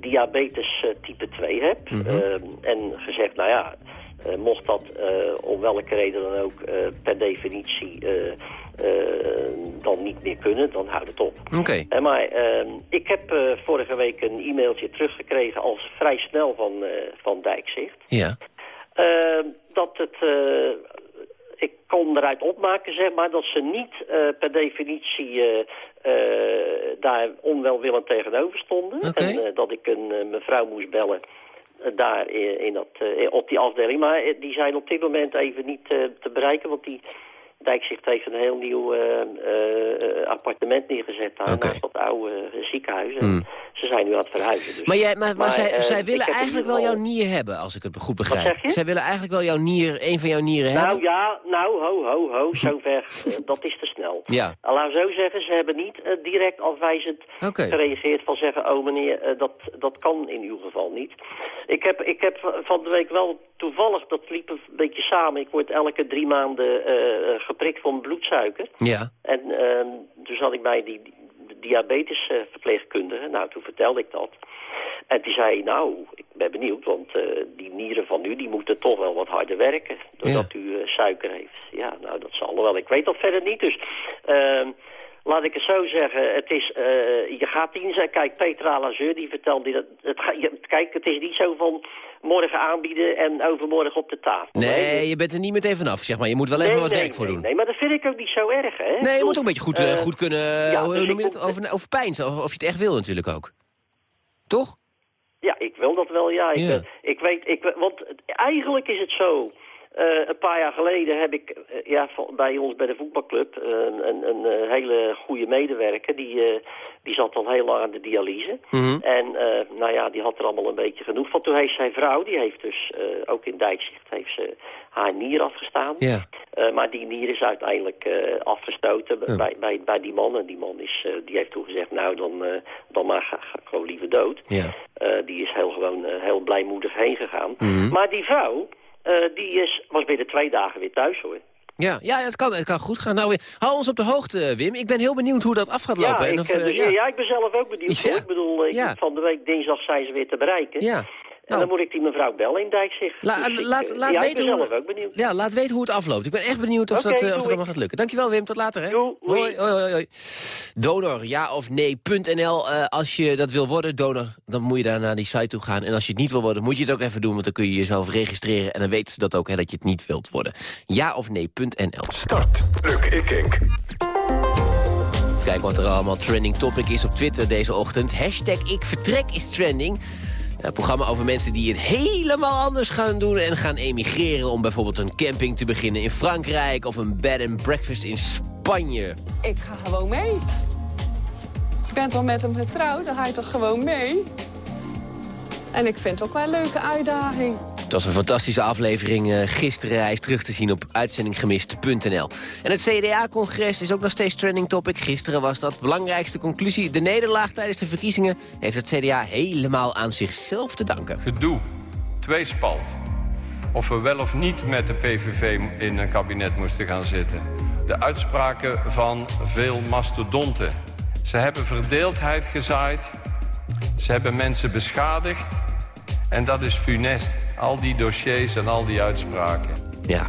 diabetes type 2 heb. Mhm. En gezegd, nou ja, eh, mocht dat eh, om welke reden dan ook eh, per definitie dan niet meer kunnen, dan houdt het op. Oké. Maar eh, ik heb vorige week een e-mailtje teruggekregen als vrij snel van, van Dijkzicht. Ja. Dat het... ik kon eruit opmaken, zeg maar, dat ze niet per definitie daar onwelwillend tegenover stonden. Oké. En dat ik een mevrouw moest bellen daar in, dat, eh, op die afdeling. Maar eh, die zijn op dit moment even niet eh, te bereiken, want die Dijkzicht heeft een heel nieuw eh, eh, appartement neergezet daar naast dat oude eh, ziekenhuis. En. Ze zijn nu aan het verhuizen. Dus. Maar, jij, maar, maar, zij, eh, zij willen eigenlijk wel jouw nier hebben, als ik het goed begrijp. zeg je? Zij willen eigenlijk wel jouw nier, een van jouw nieren Nou hebben. ja, nou, ho, ho, ho, zover, eh, dat is te snel. Ja. Laat zo zeggen, ze hebben niet eh, direct afwijzend gereageerd van zeggen, oh meneer, eh, dat, dat kan in uw geval niet. Ik heb, ik heb van de week wel toevallig, dat liep een beetje samen, ik word elke drie maanden eh, geprikt mijn bloedsuiker. Ja. En ehm, toen zat ik bij die diabetesverpleegkundige, nou toen vertelde ik dat. En die zei, nou, ik ben benieuwd, want eh, die nieren van u, die moeten toch wel wat harder werken. Doordat u eh, suiker heeft. Ja, nou, dat zal wel. Ik weet dat verder niet, dus... ehm, Laat ik het zo zeggen, het is, eh, je gaat in zijn, kijk, Petra Lazeur die vertelde, dat, het, ga- je, kijk, het is niet zo van morgen aanbieden en overmorgen op de tafel. Nee, je bent er niet meteen vanaf, zeg maar. Je moet wel even Nee, wat nee, werk voor doen. Nee, maar dat vind ik ook niet zo erg, hè? Nee, je moet ook een beetje goed, eh, Eh, goed kunnen, ja, hoe dus noem je het, over, over pijnsen, of, of je het echt wil natuurlijk ook. Toch? Ja, ik wil dat wel, ja. Ik, Ja. ik weet, ik, want het- eigenlijk is het zo. Eh, een paar jaar geleden heb ik eh, ja, bij ons bij de voetbalclub eh, een, een, een hele goede medewerker. Die, die zat al heel lang aan de dialyse. Mhm. En nou ja, die had er allemaal een beetje genoeg van. Toen heeft zijn vrouw, die heeft dus ook in Dijkzicht, heeft ze haar nier afgestaan. Maar die nier is uiteindelijk afgestoten bij, bij, bij die man. En die man is, die heeft toen gezegd, nou dan, dan maar ga, ga gewoon liever dood. Die is heel gewoon heel blijmoedig heen gegaan. Mhm. Maar die vrouw, eh, die is, was binnen twee dagen weer thuis hoor. Ja, ja het, kan, het kan goed gaan. Nou, hou ons op de hoogte, Wim. Ik ben heel benieuwd hoe dat af gaat lopen. Ja, en ik, of, eh, eh, dus, ja. ja. ik ben zelf ook benieuwd. Ja. Ik bedoel, ik, van de week dinsdag zijn ze weer te bereiken. Ja. En dan moet ik die mevrouw bellen in Dijkzicht. La- Dus ik, laat, eh, laat ja, weten ik ben hoe, zelf ook benieuwd. Ja, laat weten hoe het afloopt. Ik ben echt benieuwd of, dat, eh, of dat allemaal gaat lukken. Dankjewel, Wim. Tot later, hè? Hoi, hoi, hoi, hoi. Donor, ja of nee.nl. Eh, als je dat wil worden, donor, dan moet je daar naar die site toe gaan. En als je het niet wil worden, moet je het ook even doen. Want dan kun je jezelf registreren. En dan weten ze dat ook, hè, dat je het niet wilt worden. Ja of nee.nl. Start. Luc Ikink. Kijk wat er allemaal trending topic is op Twitter deze ochtend. Hashtag ik vertrek is trending. Een programma over mensen die het helemaal anders gaan doen... en gaan emigreren om bijvoorbeeld een camping te beginnen in Frankrijk... of een bed and breakfast in Spanje. Ik ga gewoon mee. Je bent al met hem getrouwd, dan ga je toch gewoon mee? En ik vind het ook wel een leuke uitdaging. Het was een fantastische aflevering eh, gisteren. Hij is terug te zien op uitzendinggemist.nl. En het CDA-congres is ook nog steeds trending topic. Gisteren was dat. Belangrijkste conclusie. De nederlaag tijdens de verkiezingen heeft het CDA helemaal aan zichzelf te danken. Gedoe, tweespalt. Of we wel of niet met de PVV in een kabinet moesten gaan zitten. De uitspraken van veel mastodonten. Ze hebben verdeeldheid gezaaid. Ze hebben mensen beschadigd. En dat is funest. Al die dossiers en al die uitspraken. Ja.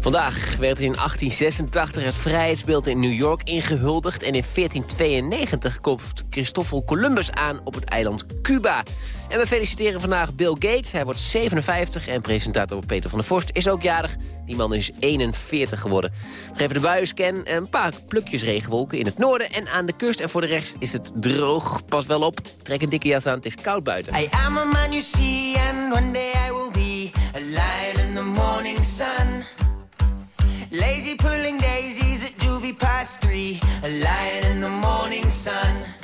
Vandaag werd in 1886 het vrijheidsbeeld in New York ingehuldigd... en in 1492 komt Christoffel Columbus aan op het eiland Cuba. En we feliciteren vandaag Bill Gates. Hij wordt 57 en presentator Peter van der Vorst is ook jarig. Die man is 41 geworden. We geven de buienscan een paar plukjes regenwolken in het noorden en aan de kust. En voor de rest is het droog. Pas wel op, trek een dikke jas aan, het is koud buiten. I am a man you see, and one day I will be a lion in the morning sun. Lazy pulling daisies at doobie past three, a lion in the morning sun.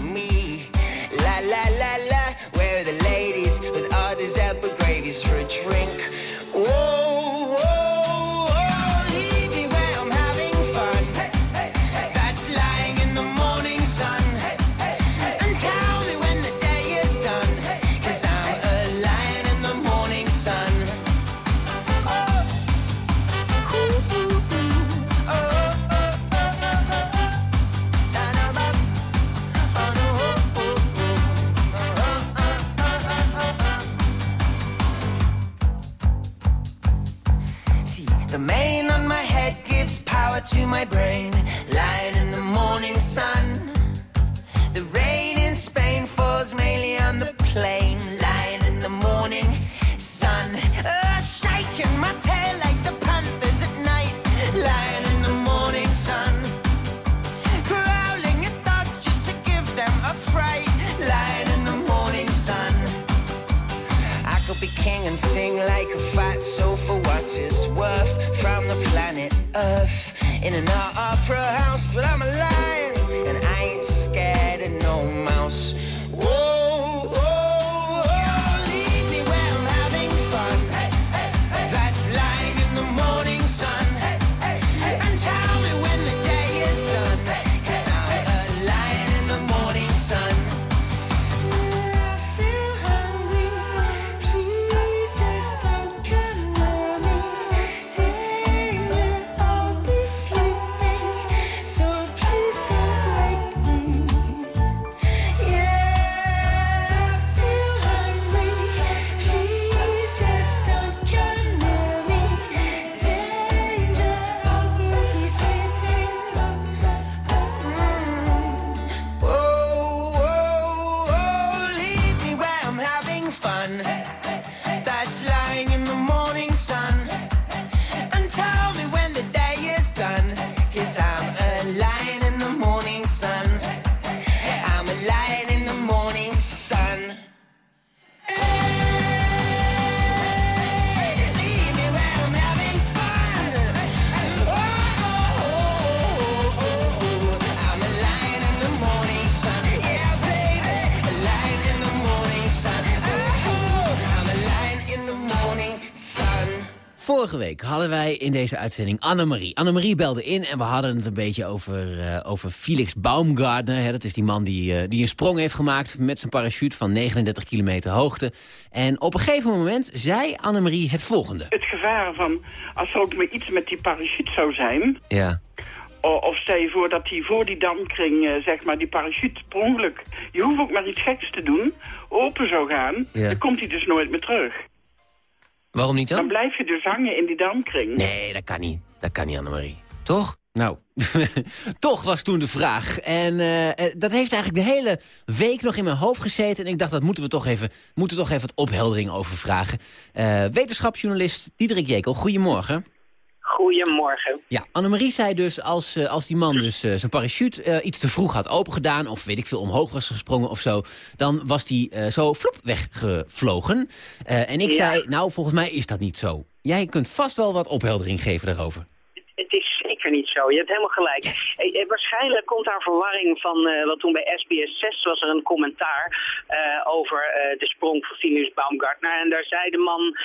In an opera house, but I'm a hadden wij in deze uitzending Annemarie. Annemarie belde in en we hadden het een beetje over, eh, over Felix Baumgartner. Hè, dat is die man die, eh, die een sprong heeft gemaakt met zijn parachute van 39 kilometer hoogte. En op een gegeven moment zei Annemarie het volgende. Het gevaar van, als er ook maar iets met die parachute zou zijn... Ja. Of stel je voor dat hij voor die damkring, eh, zeg maar, die parachute per ongeluk... Je hoeft ook maar iets geks te doen, open zou gaan... Ja. dan komt hij dus nooit meer terug. Waarom niet dan? Dan blijf je dus hangen in die damkring. Nee, dat kan niet. Dat kan niet, Annemarie. Toch? Nou, toch was toen de vraag. En eh, eh, dat heeft eigenlijk de hele week nog in mijn hoofd gezeten. En ik dacht, dat moeten we toch even, moeten we toch even wat opheldering over vragen. Eh, wetenschapsjournalist Diederik Jekel, goedemorgen. Goedemorgen. Ja, Annemarie zei dus, als, eh, als die man dus eh, zijn parachute eh, iets te vroeg had opengedaan... of weet ik veel, omhoog was gesprongen of zo... dan was die zo vloep weggevlogen. En ik Ja. zei, nou, volgens mij is dat niet zo. Jij kunt vast wel wat opheldering geven daarover. Zeker niet zo. Je hebt helemaal gelijk. Eh, eh, waarschijnlijk komt daar verwarring van, eh, wat toen bij SBS 6 was er een commentaar over de sprong van Sinus Baumgartner. En daar zei de man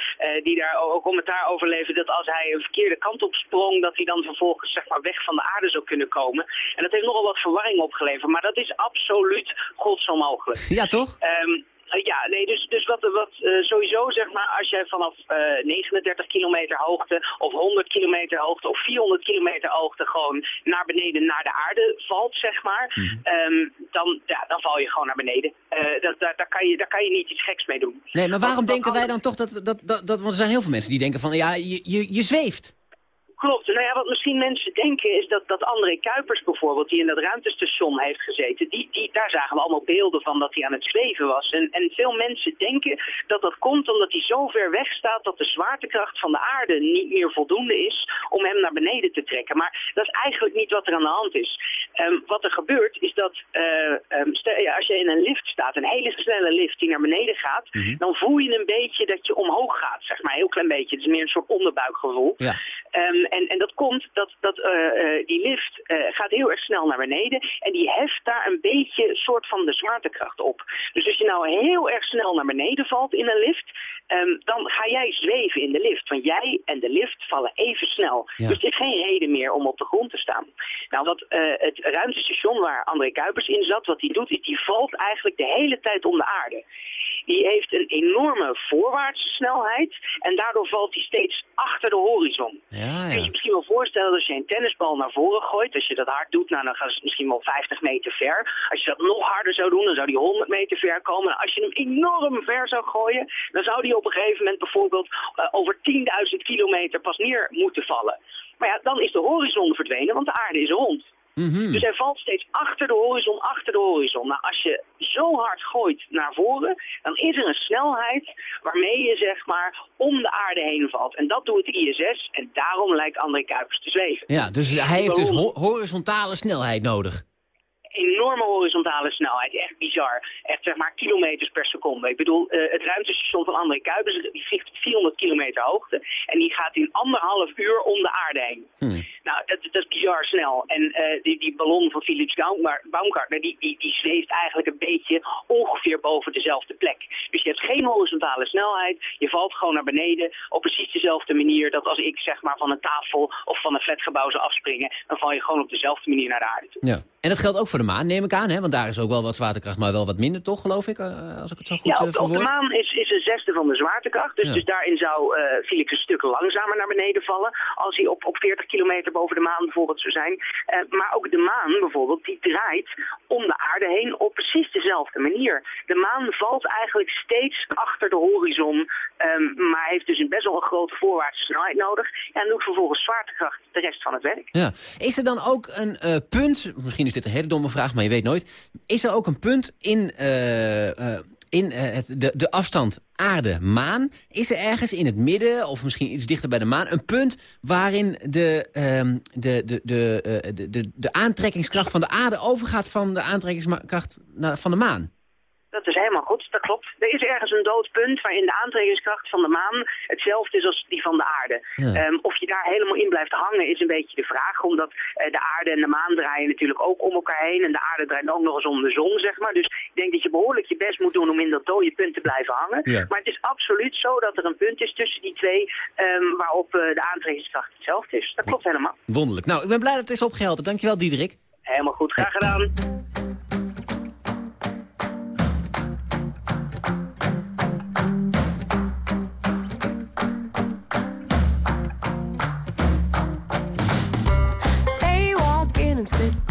die daar ook commentaar over leverde dat als hij een verkeerde kant op sprong, dat hij dan vervolgens zeg maar weg van de aarde zou kunnen komen. En dat heeft nogal wat verwarring opgeleverd, maar dat is absoluut godsonmogelijk. Ja, toch? Ehm, eh, ja, nee, dus, dus wat, wat eh, sowieso zeg maar, als jij vanaf eh, 39 kilometer hoogte of 100 kilometer hoogte of 400 kilometer hoogte gewoon naar beneden naar de aarde valt, zeg maar, ehm, dan, ja, dan val je gewoon naar beneden. Eh, dat, daar, daar, kan je, daar kan je niet iets geks mee doen. Nee, maar waarom denken wij dan toch dat, dat, dat, dat... Want er zijn heel veel mensen die denken van, ja, je, je, je zweeft. Klopt. Nou ja, wat misschien mensen denken is dat, dat André Kuipers bijvoorbeeld, die in dat ruimtestation heeft gezeten, die, die, daar zagen we allemaal beelden van dat hij aan het zweven was. En, en veel mensen denken dat dat komt omdat hij zo ver weg staat dat de zwaartekracht van de aarde niet meer voldoende is om hem naar beneden te trekken. Maar dat is eigenlijk niet wat er aan de hand is. Ehm, wat er gebeurt is dat eh, ehm, stel- ja, als je in een lift staat, een hele snelle lift die naar beneden gaat, dan voel je een beetje dat je omhoog gaat, zeg maar, een heel klein beetje. Het is meer een soort onderbuikgevoel. Ja. Ehm, en, en dat komt dat, dat eh, eh, die lift eh, gaat heel erg snel naar beneden en die heft daar een beetje soort van de zwaartekracht op. Dus als je nou heel erg snel naar beneden valt in een lift, ehm, dan ga jij zweven in de lift. Want jij en de lift vallen even snel. Ja. Dus er is geen reden meer om op de grond te staan. Nou, wat eh, het ruimtestation waar André Kuipers in zat, wat hij doet, is die valt eigenlijk de hele tijd om de aarde. Die heeft een enorme voorwaartse snelheid en daardoor valt hij steeds achter de horizon. Ja, Kun je je misschien wel voorstellen dat als je een tennisbal naar voren gooit, als je dat hard doet, nou, dan gaat het misschien wel 50 meter ver. Als je dat nog harder zou doen, dan zou die 100 meter ver komen. En als je hem enorm ver zou gooien, dan zou die op een gegeven moment bijvoorbeeld eh, over 10.000 kilometer pas neer moeten vallen. Maar ja, dan is de horizon verdwenen, want de aarde is rond. Mhm. Dus hij valt steeds achter de horizon, achter de horizon. Nou, als je zo hard gooit naar voren, dan is er een snelheid waarmee je zeg maar om de aarde heen valt. En dat doet het ISS en daarom lijkt André Kuipers te zweven. Ja, dus hij heeft dus ho- horizontale snelheid nodig. Enorme horizontale snelheid. Echt bizar. Echt zeg maar kilometers per seconde. Ik bedoel, eh, het ruimtestation van André Kuipers die vliegt 400 kilometer hoogte. En die gaat in anderhalf uur om de aarde heen. Nou, dat, dat is bizar snel. En eh, die, die ballon van Philips Baumgar- Baumgartner, die, die, die zweeft eigenlijk een beetje ongeveer boven dezelfde plek. Dus je hebt geen horizontale snelheid. Je valt gewoon naar beneden op precies dezelfde manier dat als ik zeg maar van een tafel of van een flatgebouw zou afspringen, dan val je gewoon op dezelfde manier naar de aarde toe. Ja. En dat geldt ook voor de maan, neem ik aan, hè? want daar is ook wel wat zwaartekracht, maar wel wat minder toch, geloof ik, eh, als ik het zo goed Ja, eh, op, op de maan is, is een zesde van de zwaartekracht. Dus, Ja. dus daarin zou eh Felix een stuk langzamer naar beneden vallen. Als hij op, op 40 kilometer boven de maan bijvoorbeeld zou zijn. Maar ook de maan bijvoorbeeld, die draait om de aarde heen op precies dezelfde manier. De maan valt eigenlijk steeds achter de horizon. ehm, maar heeft dus een best wel een grote voorwaartse snelheid nodig. En doet vervolgens zwaartekracht het werk. Ja. Is er dan ook een eh, punt, misschien is dit een hele domme vraag, maar je weet nooit. Is er ook een punt in, eh, eh, in het, de, de afstand aarde-maan? Is er ergens in het midden, of misschien iets dichter bij de maan, een punt waarin de, ehm, de, de, de, de, de, de aantrekkingskracht van de aarde overgaat van de aantrekkingskracht van de maan? Dat is helemaal goed, dat klopt. Er is ergens een dood punt waarin de aantrekkingskracht van de maan hetzelfde is als die van de aarde. Ja. Ehm, of je daar helemaal in blijft hangen is een beetje de vraag, omdat eh, de aarde en de maan draaien natuurlijk ook om elkaar heen. En de aarde draait ook nog eens om de zon, zeg maar. Dus ik denk dat je behoorlijk je best moet doen om in dat dode punt te blijven hangen. Ja. Maar het is absoluut zo dat er een punt is tussen die twee ehm, waarop eh, de aantrekkingskracht hetzelfde is. Dat klopt helemaal. Wonderlijk. Nou, ik ben blij dat het is opgehelderd. Dankjewel, Diederik. Helemaal goed, graag gedaan. Sit.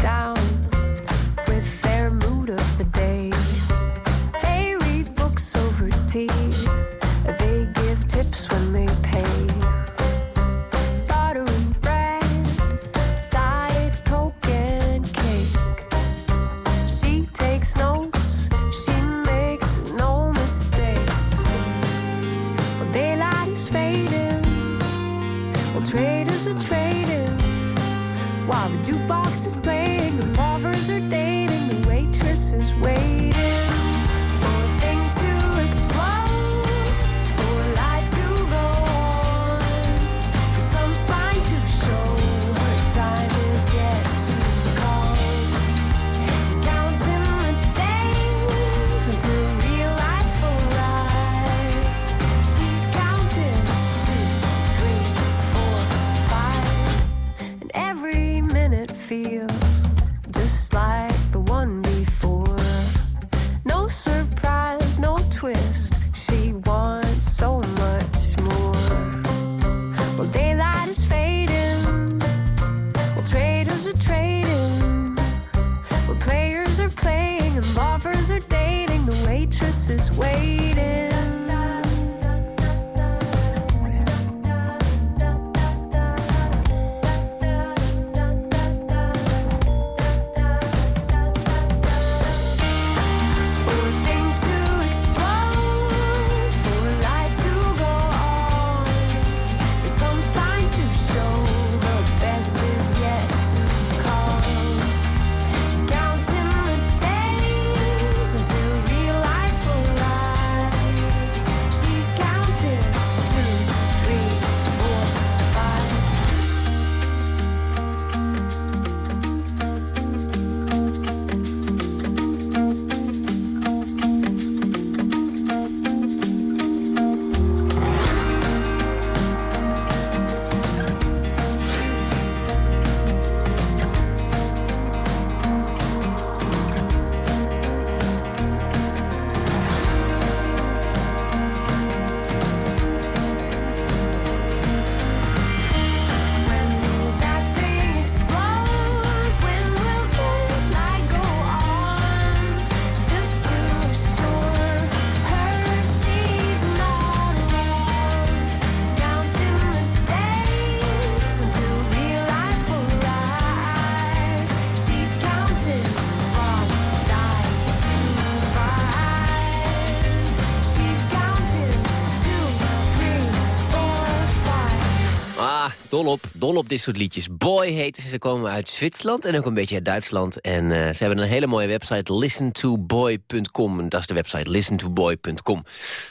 Dol op, dol op dit soort liedjes. Boy heten ze, ze komen uit Zwitserland en ook een beetje uit Duitsland. En eh, ze hebben een hele mooie website, listentoboy.com. Dat is de website, listentoboy.com.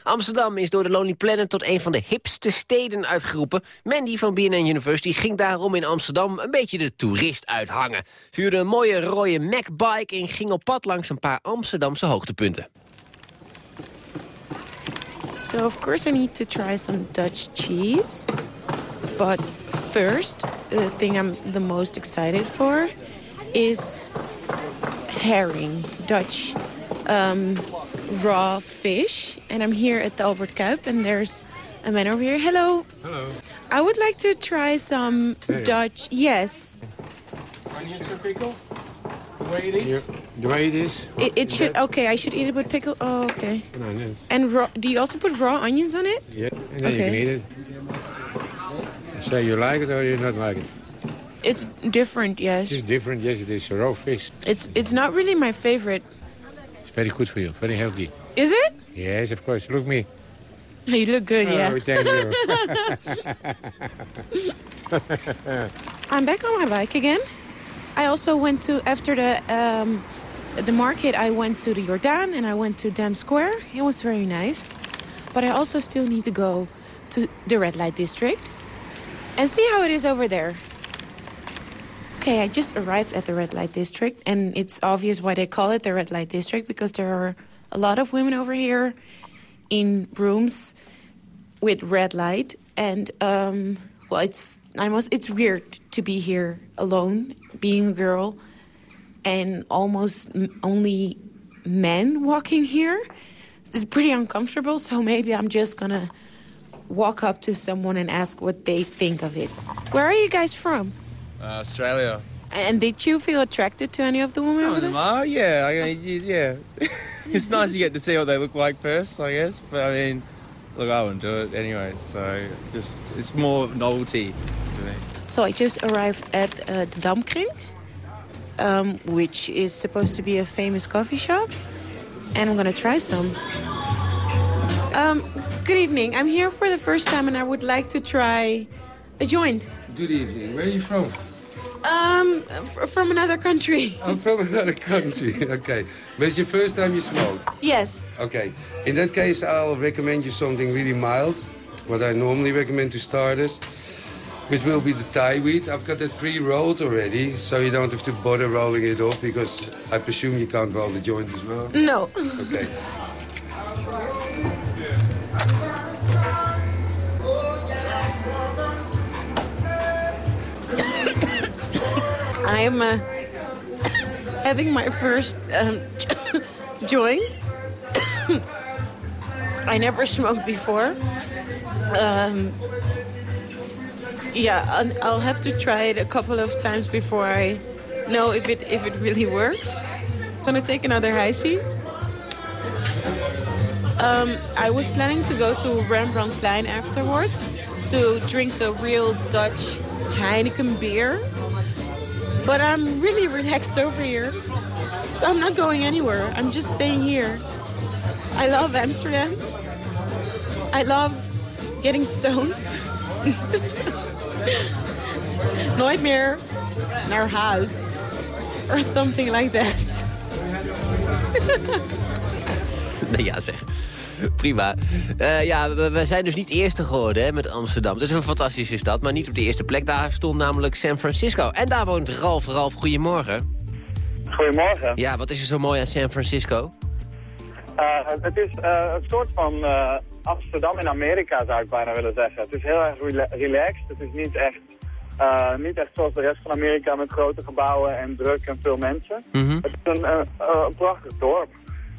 Amsterdam is door de Lonely Planet tot een van de hipste steden uitgeroepen. Mandy van BNN University ging daarom in Amsterdam een beetje de toerist uithangen. Ze huurde een mooie rode Mac-bike en ging op pad langs een paar Amsterdamse hoogtepunten. So of course I need to try some Dutch cheese. But first, the thing I'm the most excited for is herring, Dutch um, raw fish. And I'm here at the Albert Kuip and there's a man over here. Hello. Hello. I would like to try some Herring. Dutch, yes. Onions and pickle? The way it is? the way it is? It, it should, okay, I should eat it with pickle. Oh, okay. No, no. And raw, do you also put raw onions on it? Yeah, and then you Okay. can eat it. Say you like it or you not like it. It's different, yes. It's different, yes it is. Raw fish. It's it's not really my favorite. It's very good for you, very healthy. Is it? Yes, of course. Look me. You look good, yeah. Oh, thank you. I'm back on my bike again. I also went to after the um, the market. I went to the Jordan and I went to Dam Square. It was very nice, but I also still need to go to the red light district and see how it is over there. Okay, I just arrived at the red light district, and it's obvious why they call it the red light district because there are a lot of women over here in rooms with red light, and um, well, it's I must it's weird to be here alone, being a girl, and almost only men walking here. It's pretty uncomfortable, so maybe I'm just gonna walk up to someone and ask what they think of it. Where are you guys from? Uh, Australia. And did you feel attracted to any of the women Some over of them there? are, yeah. I mean, yeah. it's nice to get to see what they look like first, I guess. But I mean, look, I wouldn't do it anyway. So just it's more novelty for me. So I just arrived at uh, the Damkring, um, which is supposed to be a famous coffee shop, and I'm gonna try some. Um, good evening. I'm here for the first time, and I would like to try a joint. Good evening. Where are you from? Um, f- from another country. I'm from another country. okay. But it's your first time you smoke? Yes. Okay. In that case, I'll recommend you something really mild. What I normally recommend to starters, which will be the Thai weed. I've got that pre-rolled already, so you don't have to bother rolling it off because I presume you can't roll the joint as well. No. Okay. I'm uh, having my first um, joint. I never smoked before. Um, yeah, I'll, have to try it a couple of times before I know if it if it really works. So I'm gonna take another high. Um, I was planning to go to Rembrandt Rembrandtplein afterwards to drink the real Dutch Heineken beer. But I'm really relaxed over here. So I'm not going anywhere. I'm just staying here. I love Amsterdam. I love getting stoned. Nooit meer naar huis. Or something like that. ja, zeg. Prima. Eh, ja, we, we zijn dus niet eerste geworden hè, met Amsterdam. Het is een fantastische stad, maar niet op de eerste plek. Daar stond namelijk San Francisco. En daar woont Ralf. Ralf, goedemorgen. Goedemorgen. Ja, wat is er zo mooi aan San Francisco? Eh, het is eh, een soort van Amsterdam in Amerika, zou ik bijna willen zeggen. Het is heel erg rela- relaxed. Het is niet echt, niet echt zoals de rest van Amerika met grote gebouwen en druk en veel mensen. Mhm. Het is een, een prachtig dorp.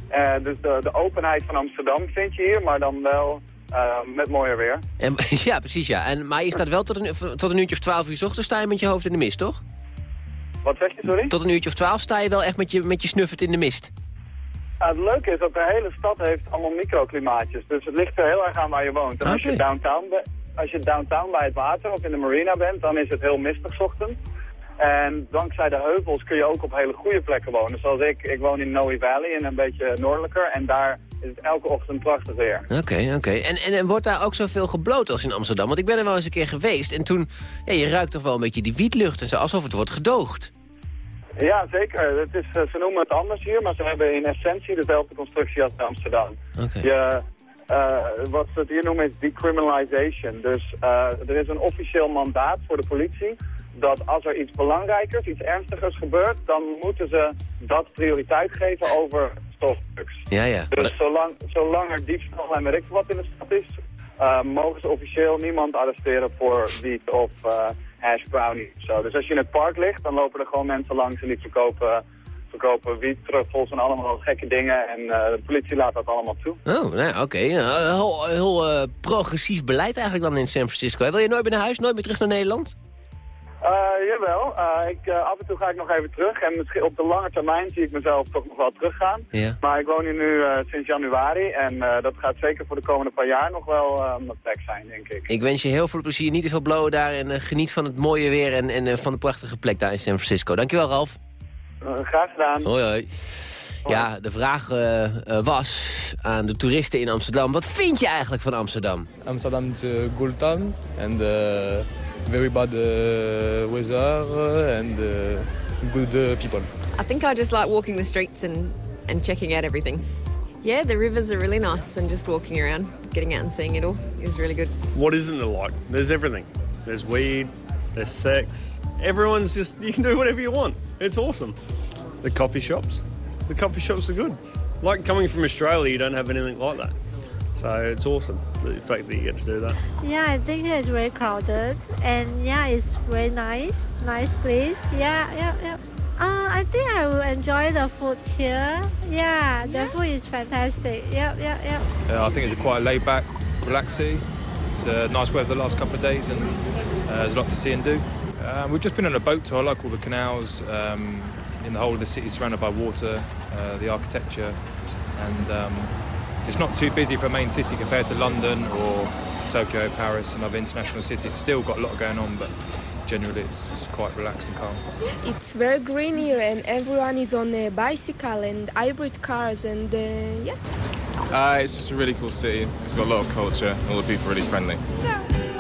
Eh, dus de, de openheid van Amsterdam vind je hier, maar dan wel eh, met mooier weer. En, ja, precies ja. En, maar je staat wel tot een, tot een uurtje of twaalf uur 's ochtends sta je met je hoofd in de mist, toch? Wat zeg je, sorry? Tot een uurtje of twaalf sta je wel echt met je, met je snuffert in de mist. Ja, het leuke is dat de hele stad heeft allemaal microklimaatjes. Dus het ligt er heel erg aan waar je woont. En als, je downtown als je downtown bij het water of in de marina bent, dan is het heel mistig 's ochtends. En dankzij de heuvels kun je ook op hele goede plekken wonen. Zoals ik, ik woon in Noe Valley, in een beetje noordelijker. En daar is het elke ochtend prachtig weer. Oké, oké. En, en, en wordt daar ook zoveel gebloot als in Amsterdam? Want ik ben er wel eens een keer geweest en toen... Ja, je ruikt toch wel een beetje die wietlucht en zo, alsof het wordt gedoogd. Ja, zeker. Het is, eh, ze noemen het anders hier, maar ze hebben in essentie dezelfde constructie als in Amsterdam. Oké. Je, eh, wat ze het hier noemen is decriminalization. Dus eh, er is een officieel mandaat voor de politie dat als er iets belangrijkers, iets ernstigers gebeurt, dan moeten ze dat prioriteit geven over stofdrugs. Ja, ja. Dus zolang, zolang er diefstal en weet ik wat in de stad is, eh, mogen ze officieel niemand arresteren voor wiet of eh, hash brownie of zo. Dus als je in het park ligt, dan lopen er gewoon mensen langs en die verkopen, verkopen wiet, truffels en allemaal gekke dingen. En eh, de politie laat dat allemaal toe. Oh, nou, oké. Ja, heel heel eh, progressief beleid eigenlijk dan in San Francisco. hè? Wil je nooit meer naar huis, nooit meer terug naar Nederland? Eh, jawel, ik, af en toe ga ik nog even terug en misschien op de lange termijn zie ik mezelf toch nog wel teruggaan. Ja. Maar ik woon hier nu sinds januari en dat gaat zeker voor de komende paar jaar nog wel mijn plek zijn, denk ik. Ik wens je heel veel plezier, niet te veel blowen daar... en geniet van het mooie weer en, en van de prachtige plek daar in San Francisco. Dankjewel, Ralf. Eh, graag gedaan. Hoi, hoi. Ja, de vraag eh, eh, was aan de toeristen in Amsterdam... wat vind je eigenlijk van Amsterdam? Amsterdam is a good town and uh, very bad uh, weather uh, and uh, good uh, people. I think I just like walking the streets and, and checking out everything. Yeah, the rivers are really nice and just walking around, getting out and seeing it all is really good. What isn't it like? There's everything. There's weed, there's sex. Everyone's just, you can do whatever you want. It's awesome. The coffee shops. The coffee shops are good. Like coming from Australia, you don't have anything like that. So it's awesome, the fact that you get to do that. Yeah, I think it's very crowded, and yeah, it's very nice, nice place. Yeah, yeah, yeah. Uh, I think I will enjoy the food here. Yeah, the food is fantastic. Yeah, yeah, yeah. Uh, I think it's a quite laid back, relaxed city. It's uh, nice weather the last couple of days and uh, there's a lot to see and do. Uh, we've just been on a boat tour. Like all the canals um, in the whole of the city surrounded by water, uh, the architecture. And um, it's not too busy for a main city compared to London or Tokyo, Paris and other international cities. It's still got a lot going on, but generally it's, it's quite relaxed and calm. It's very green here and everyone is on a bicycle and hybrid cars and uh, yes. Uh, it's just a really cool city. It's got a lot of culture. and All the people are really friendly. Everybody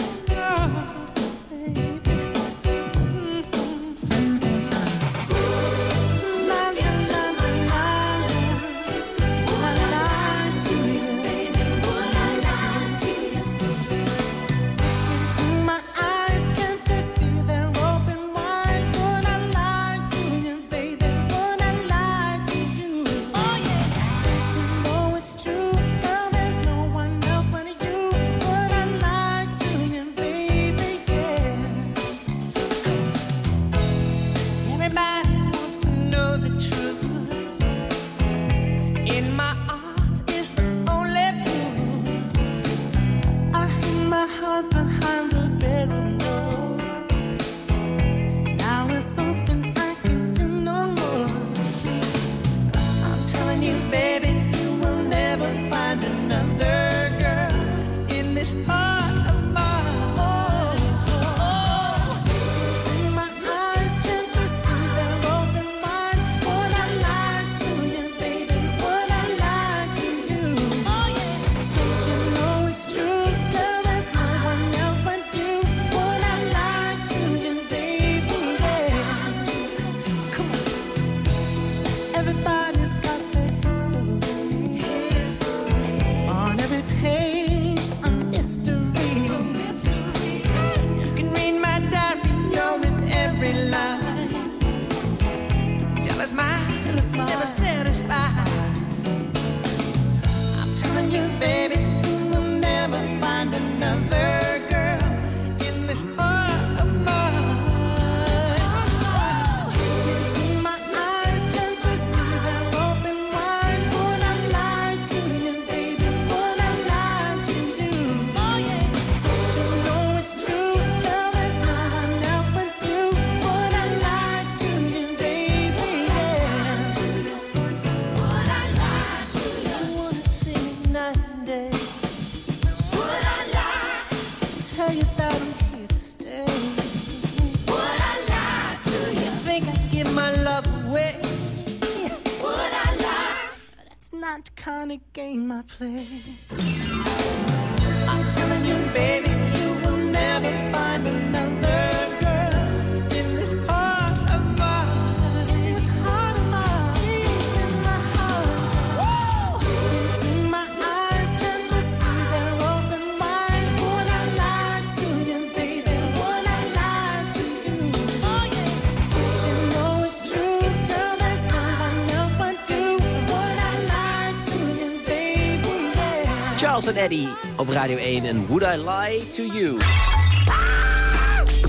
Eddie op Radio 1 en Would I Lie to You.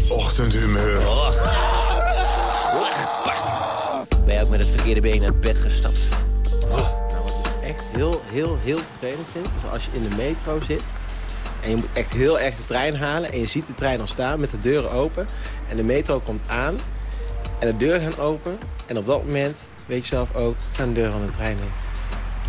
Ochtendhumeur. Ben je ook met het verkeerde been uit bed gestapt? echt heel, heel, heel vervelend vind, is als je in de metro zit... en je moet echt heel erg de trein halen... en je ziet de trein al staan met de deuren open... en de metro komt aan en de deuren gaan open... en op dat moment, weet je zelf ook, gaan de deuren van de trein dicht.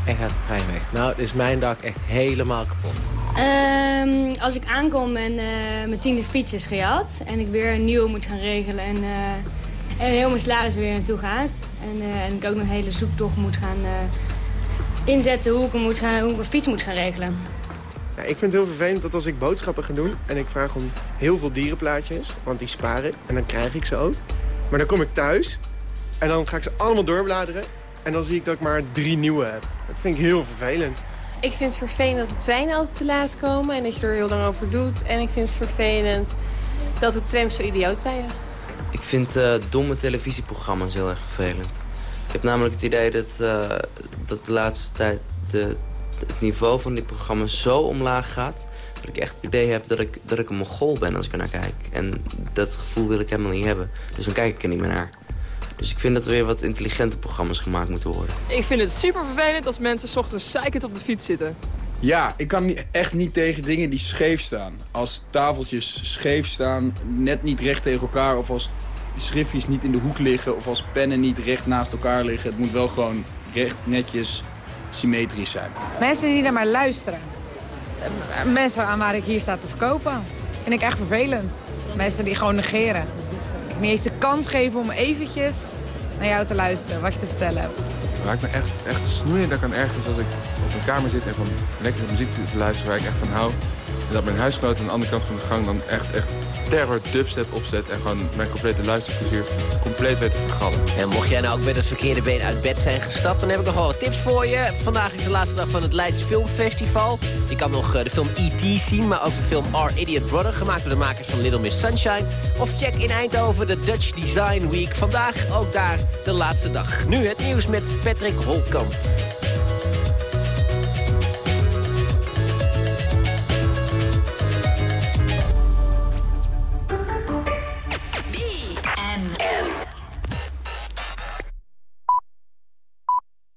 En gaat de trein weg. Nou, is mijn dag echt helemaal kapot. Ehm, als ik aankom en eh, mijn tiende fiets is gejat en ik weer een nieuwe moet gaan regelen en, eh, en heel mijn salaris weer naartoe gaat. En, eh, en ik ook nog een hele zoektocht moet gaan eh, inzetten hoe ik, moet gaan, hoe ik een fiets moet gaan regelen. Ja, ik vind het heel vervelend dat als ik boodschappen ga doen... en ik vraag om heel veel dierenplaatjes, want die spaar ik en dan krijg ik ze ook. Maar dan kom ik thuis en dan ga ik ze allemaal doorbladeren... en dan zie ik dat ik maar drie nieuwe heb. Dat vind ik heel vervelend. Ik vind het vervelend dat de treinen altijd te laat komen en dat je er heel lang over doet. En ik vind het vervelend dat de trams zo idioot rijden. Ik vind eh, domme televisieprogramma's heel erg vervelend. Ik heb namelijk het idee dat, eh, dat de laatste tijd de, het niveau van die programma's zo omlaag gaat... dat ik echt het idee heb dat ik, dat ik een mogol ben als ik er naar kijk. En dat gevoel wil ik helemaal niet hebben. Dus dan kijk ik er niet meer naar. Dus ik vind dat er weer wat intelligente programma's gemaakt moeten worden. Ik vind het super vervelend als mensen 's ochtends zeikend op de fiets zitten. Ja, ik kan niet- echt niet tegen dingen die scheef staan. Als tafeltjes scheef staan, net niet recht tegen elkaar... of als schriftjes niet in de hoek liggen... of als pennen niet recht naast elkaar liggen. Het moet wel gewoon recht, netjes, symmetrisch zijn. Mensen die naar mij luisteren. Eh, Mensen aan waar ik hier sta te verkopen. Vind ik echt vervelend. Mensen die gewoon negeren. Eens de kans geven om eventjes naar jou te luisteren, wat je te vertellen hebt. Het raakt me echt, echt snoeiend dat ik aan ergens als ik op een kamer zit en van lekkere muziek te luisteren waar ik echt van hou. En dat mijn huisgenoot aan de andere kant van de gang dan echt, echt terror dubstep opzet en gewoon mijn complete luisterplezier compleet weet te. En mocht jij nou ook met het verkeerde been uit bed zijn gestapt... dan heb ik nog wel wat tips voor je. Vandaag is de laatste dag van het Leids Filmfestival. Je kan nog eh, de film E.T. zien, maar ook de film Our Idiot Brother... gemaakt door de makers van Little Miss Sunshine. Of check in Eindhoven de Dutch Design Week. Vandaag ook daar de laatste dag. Nu het nieuws met Patrick Holtkamp.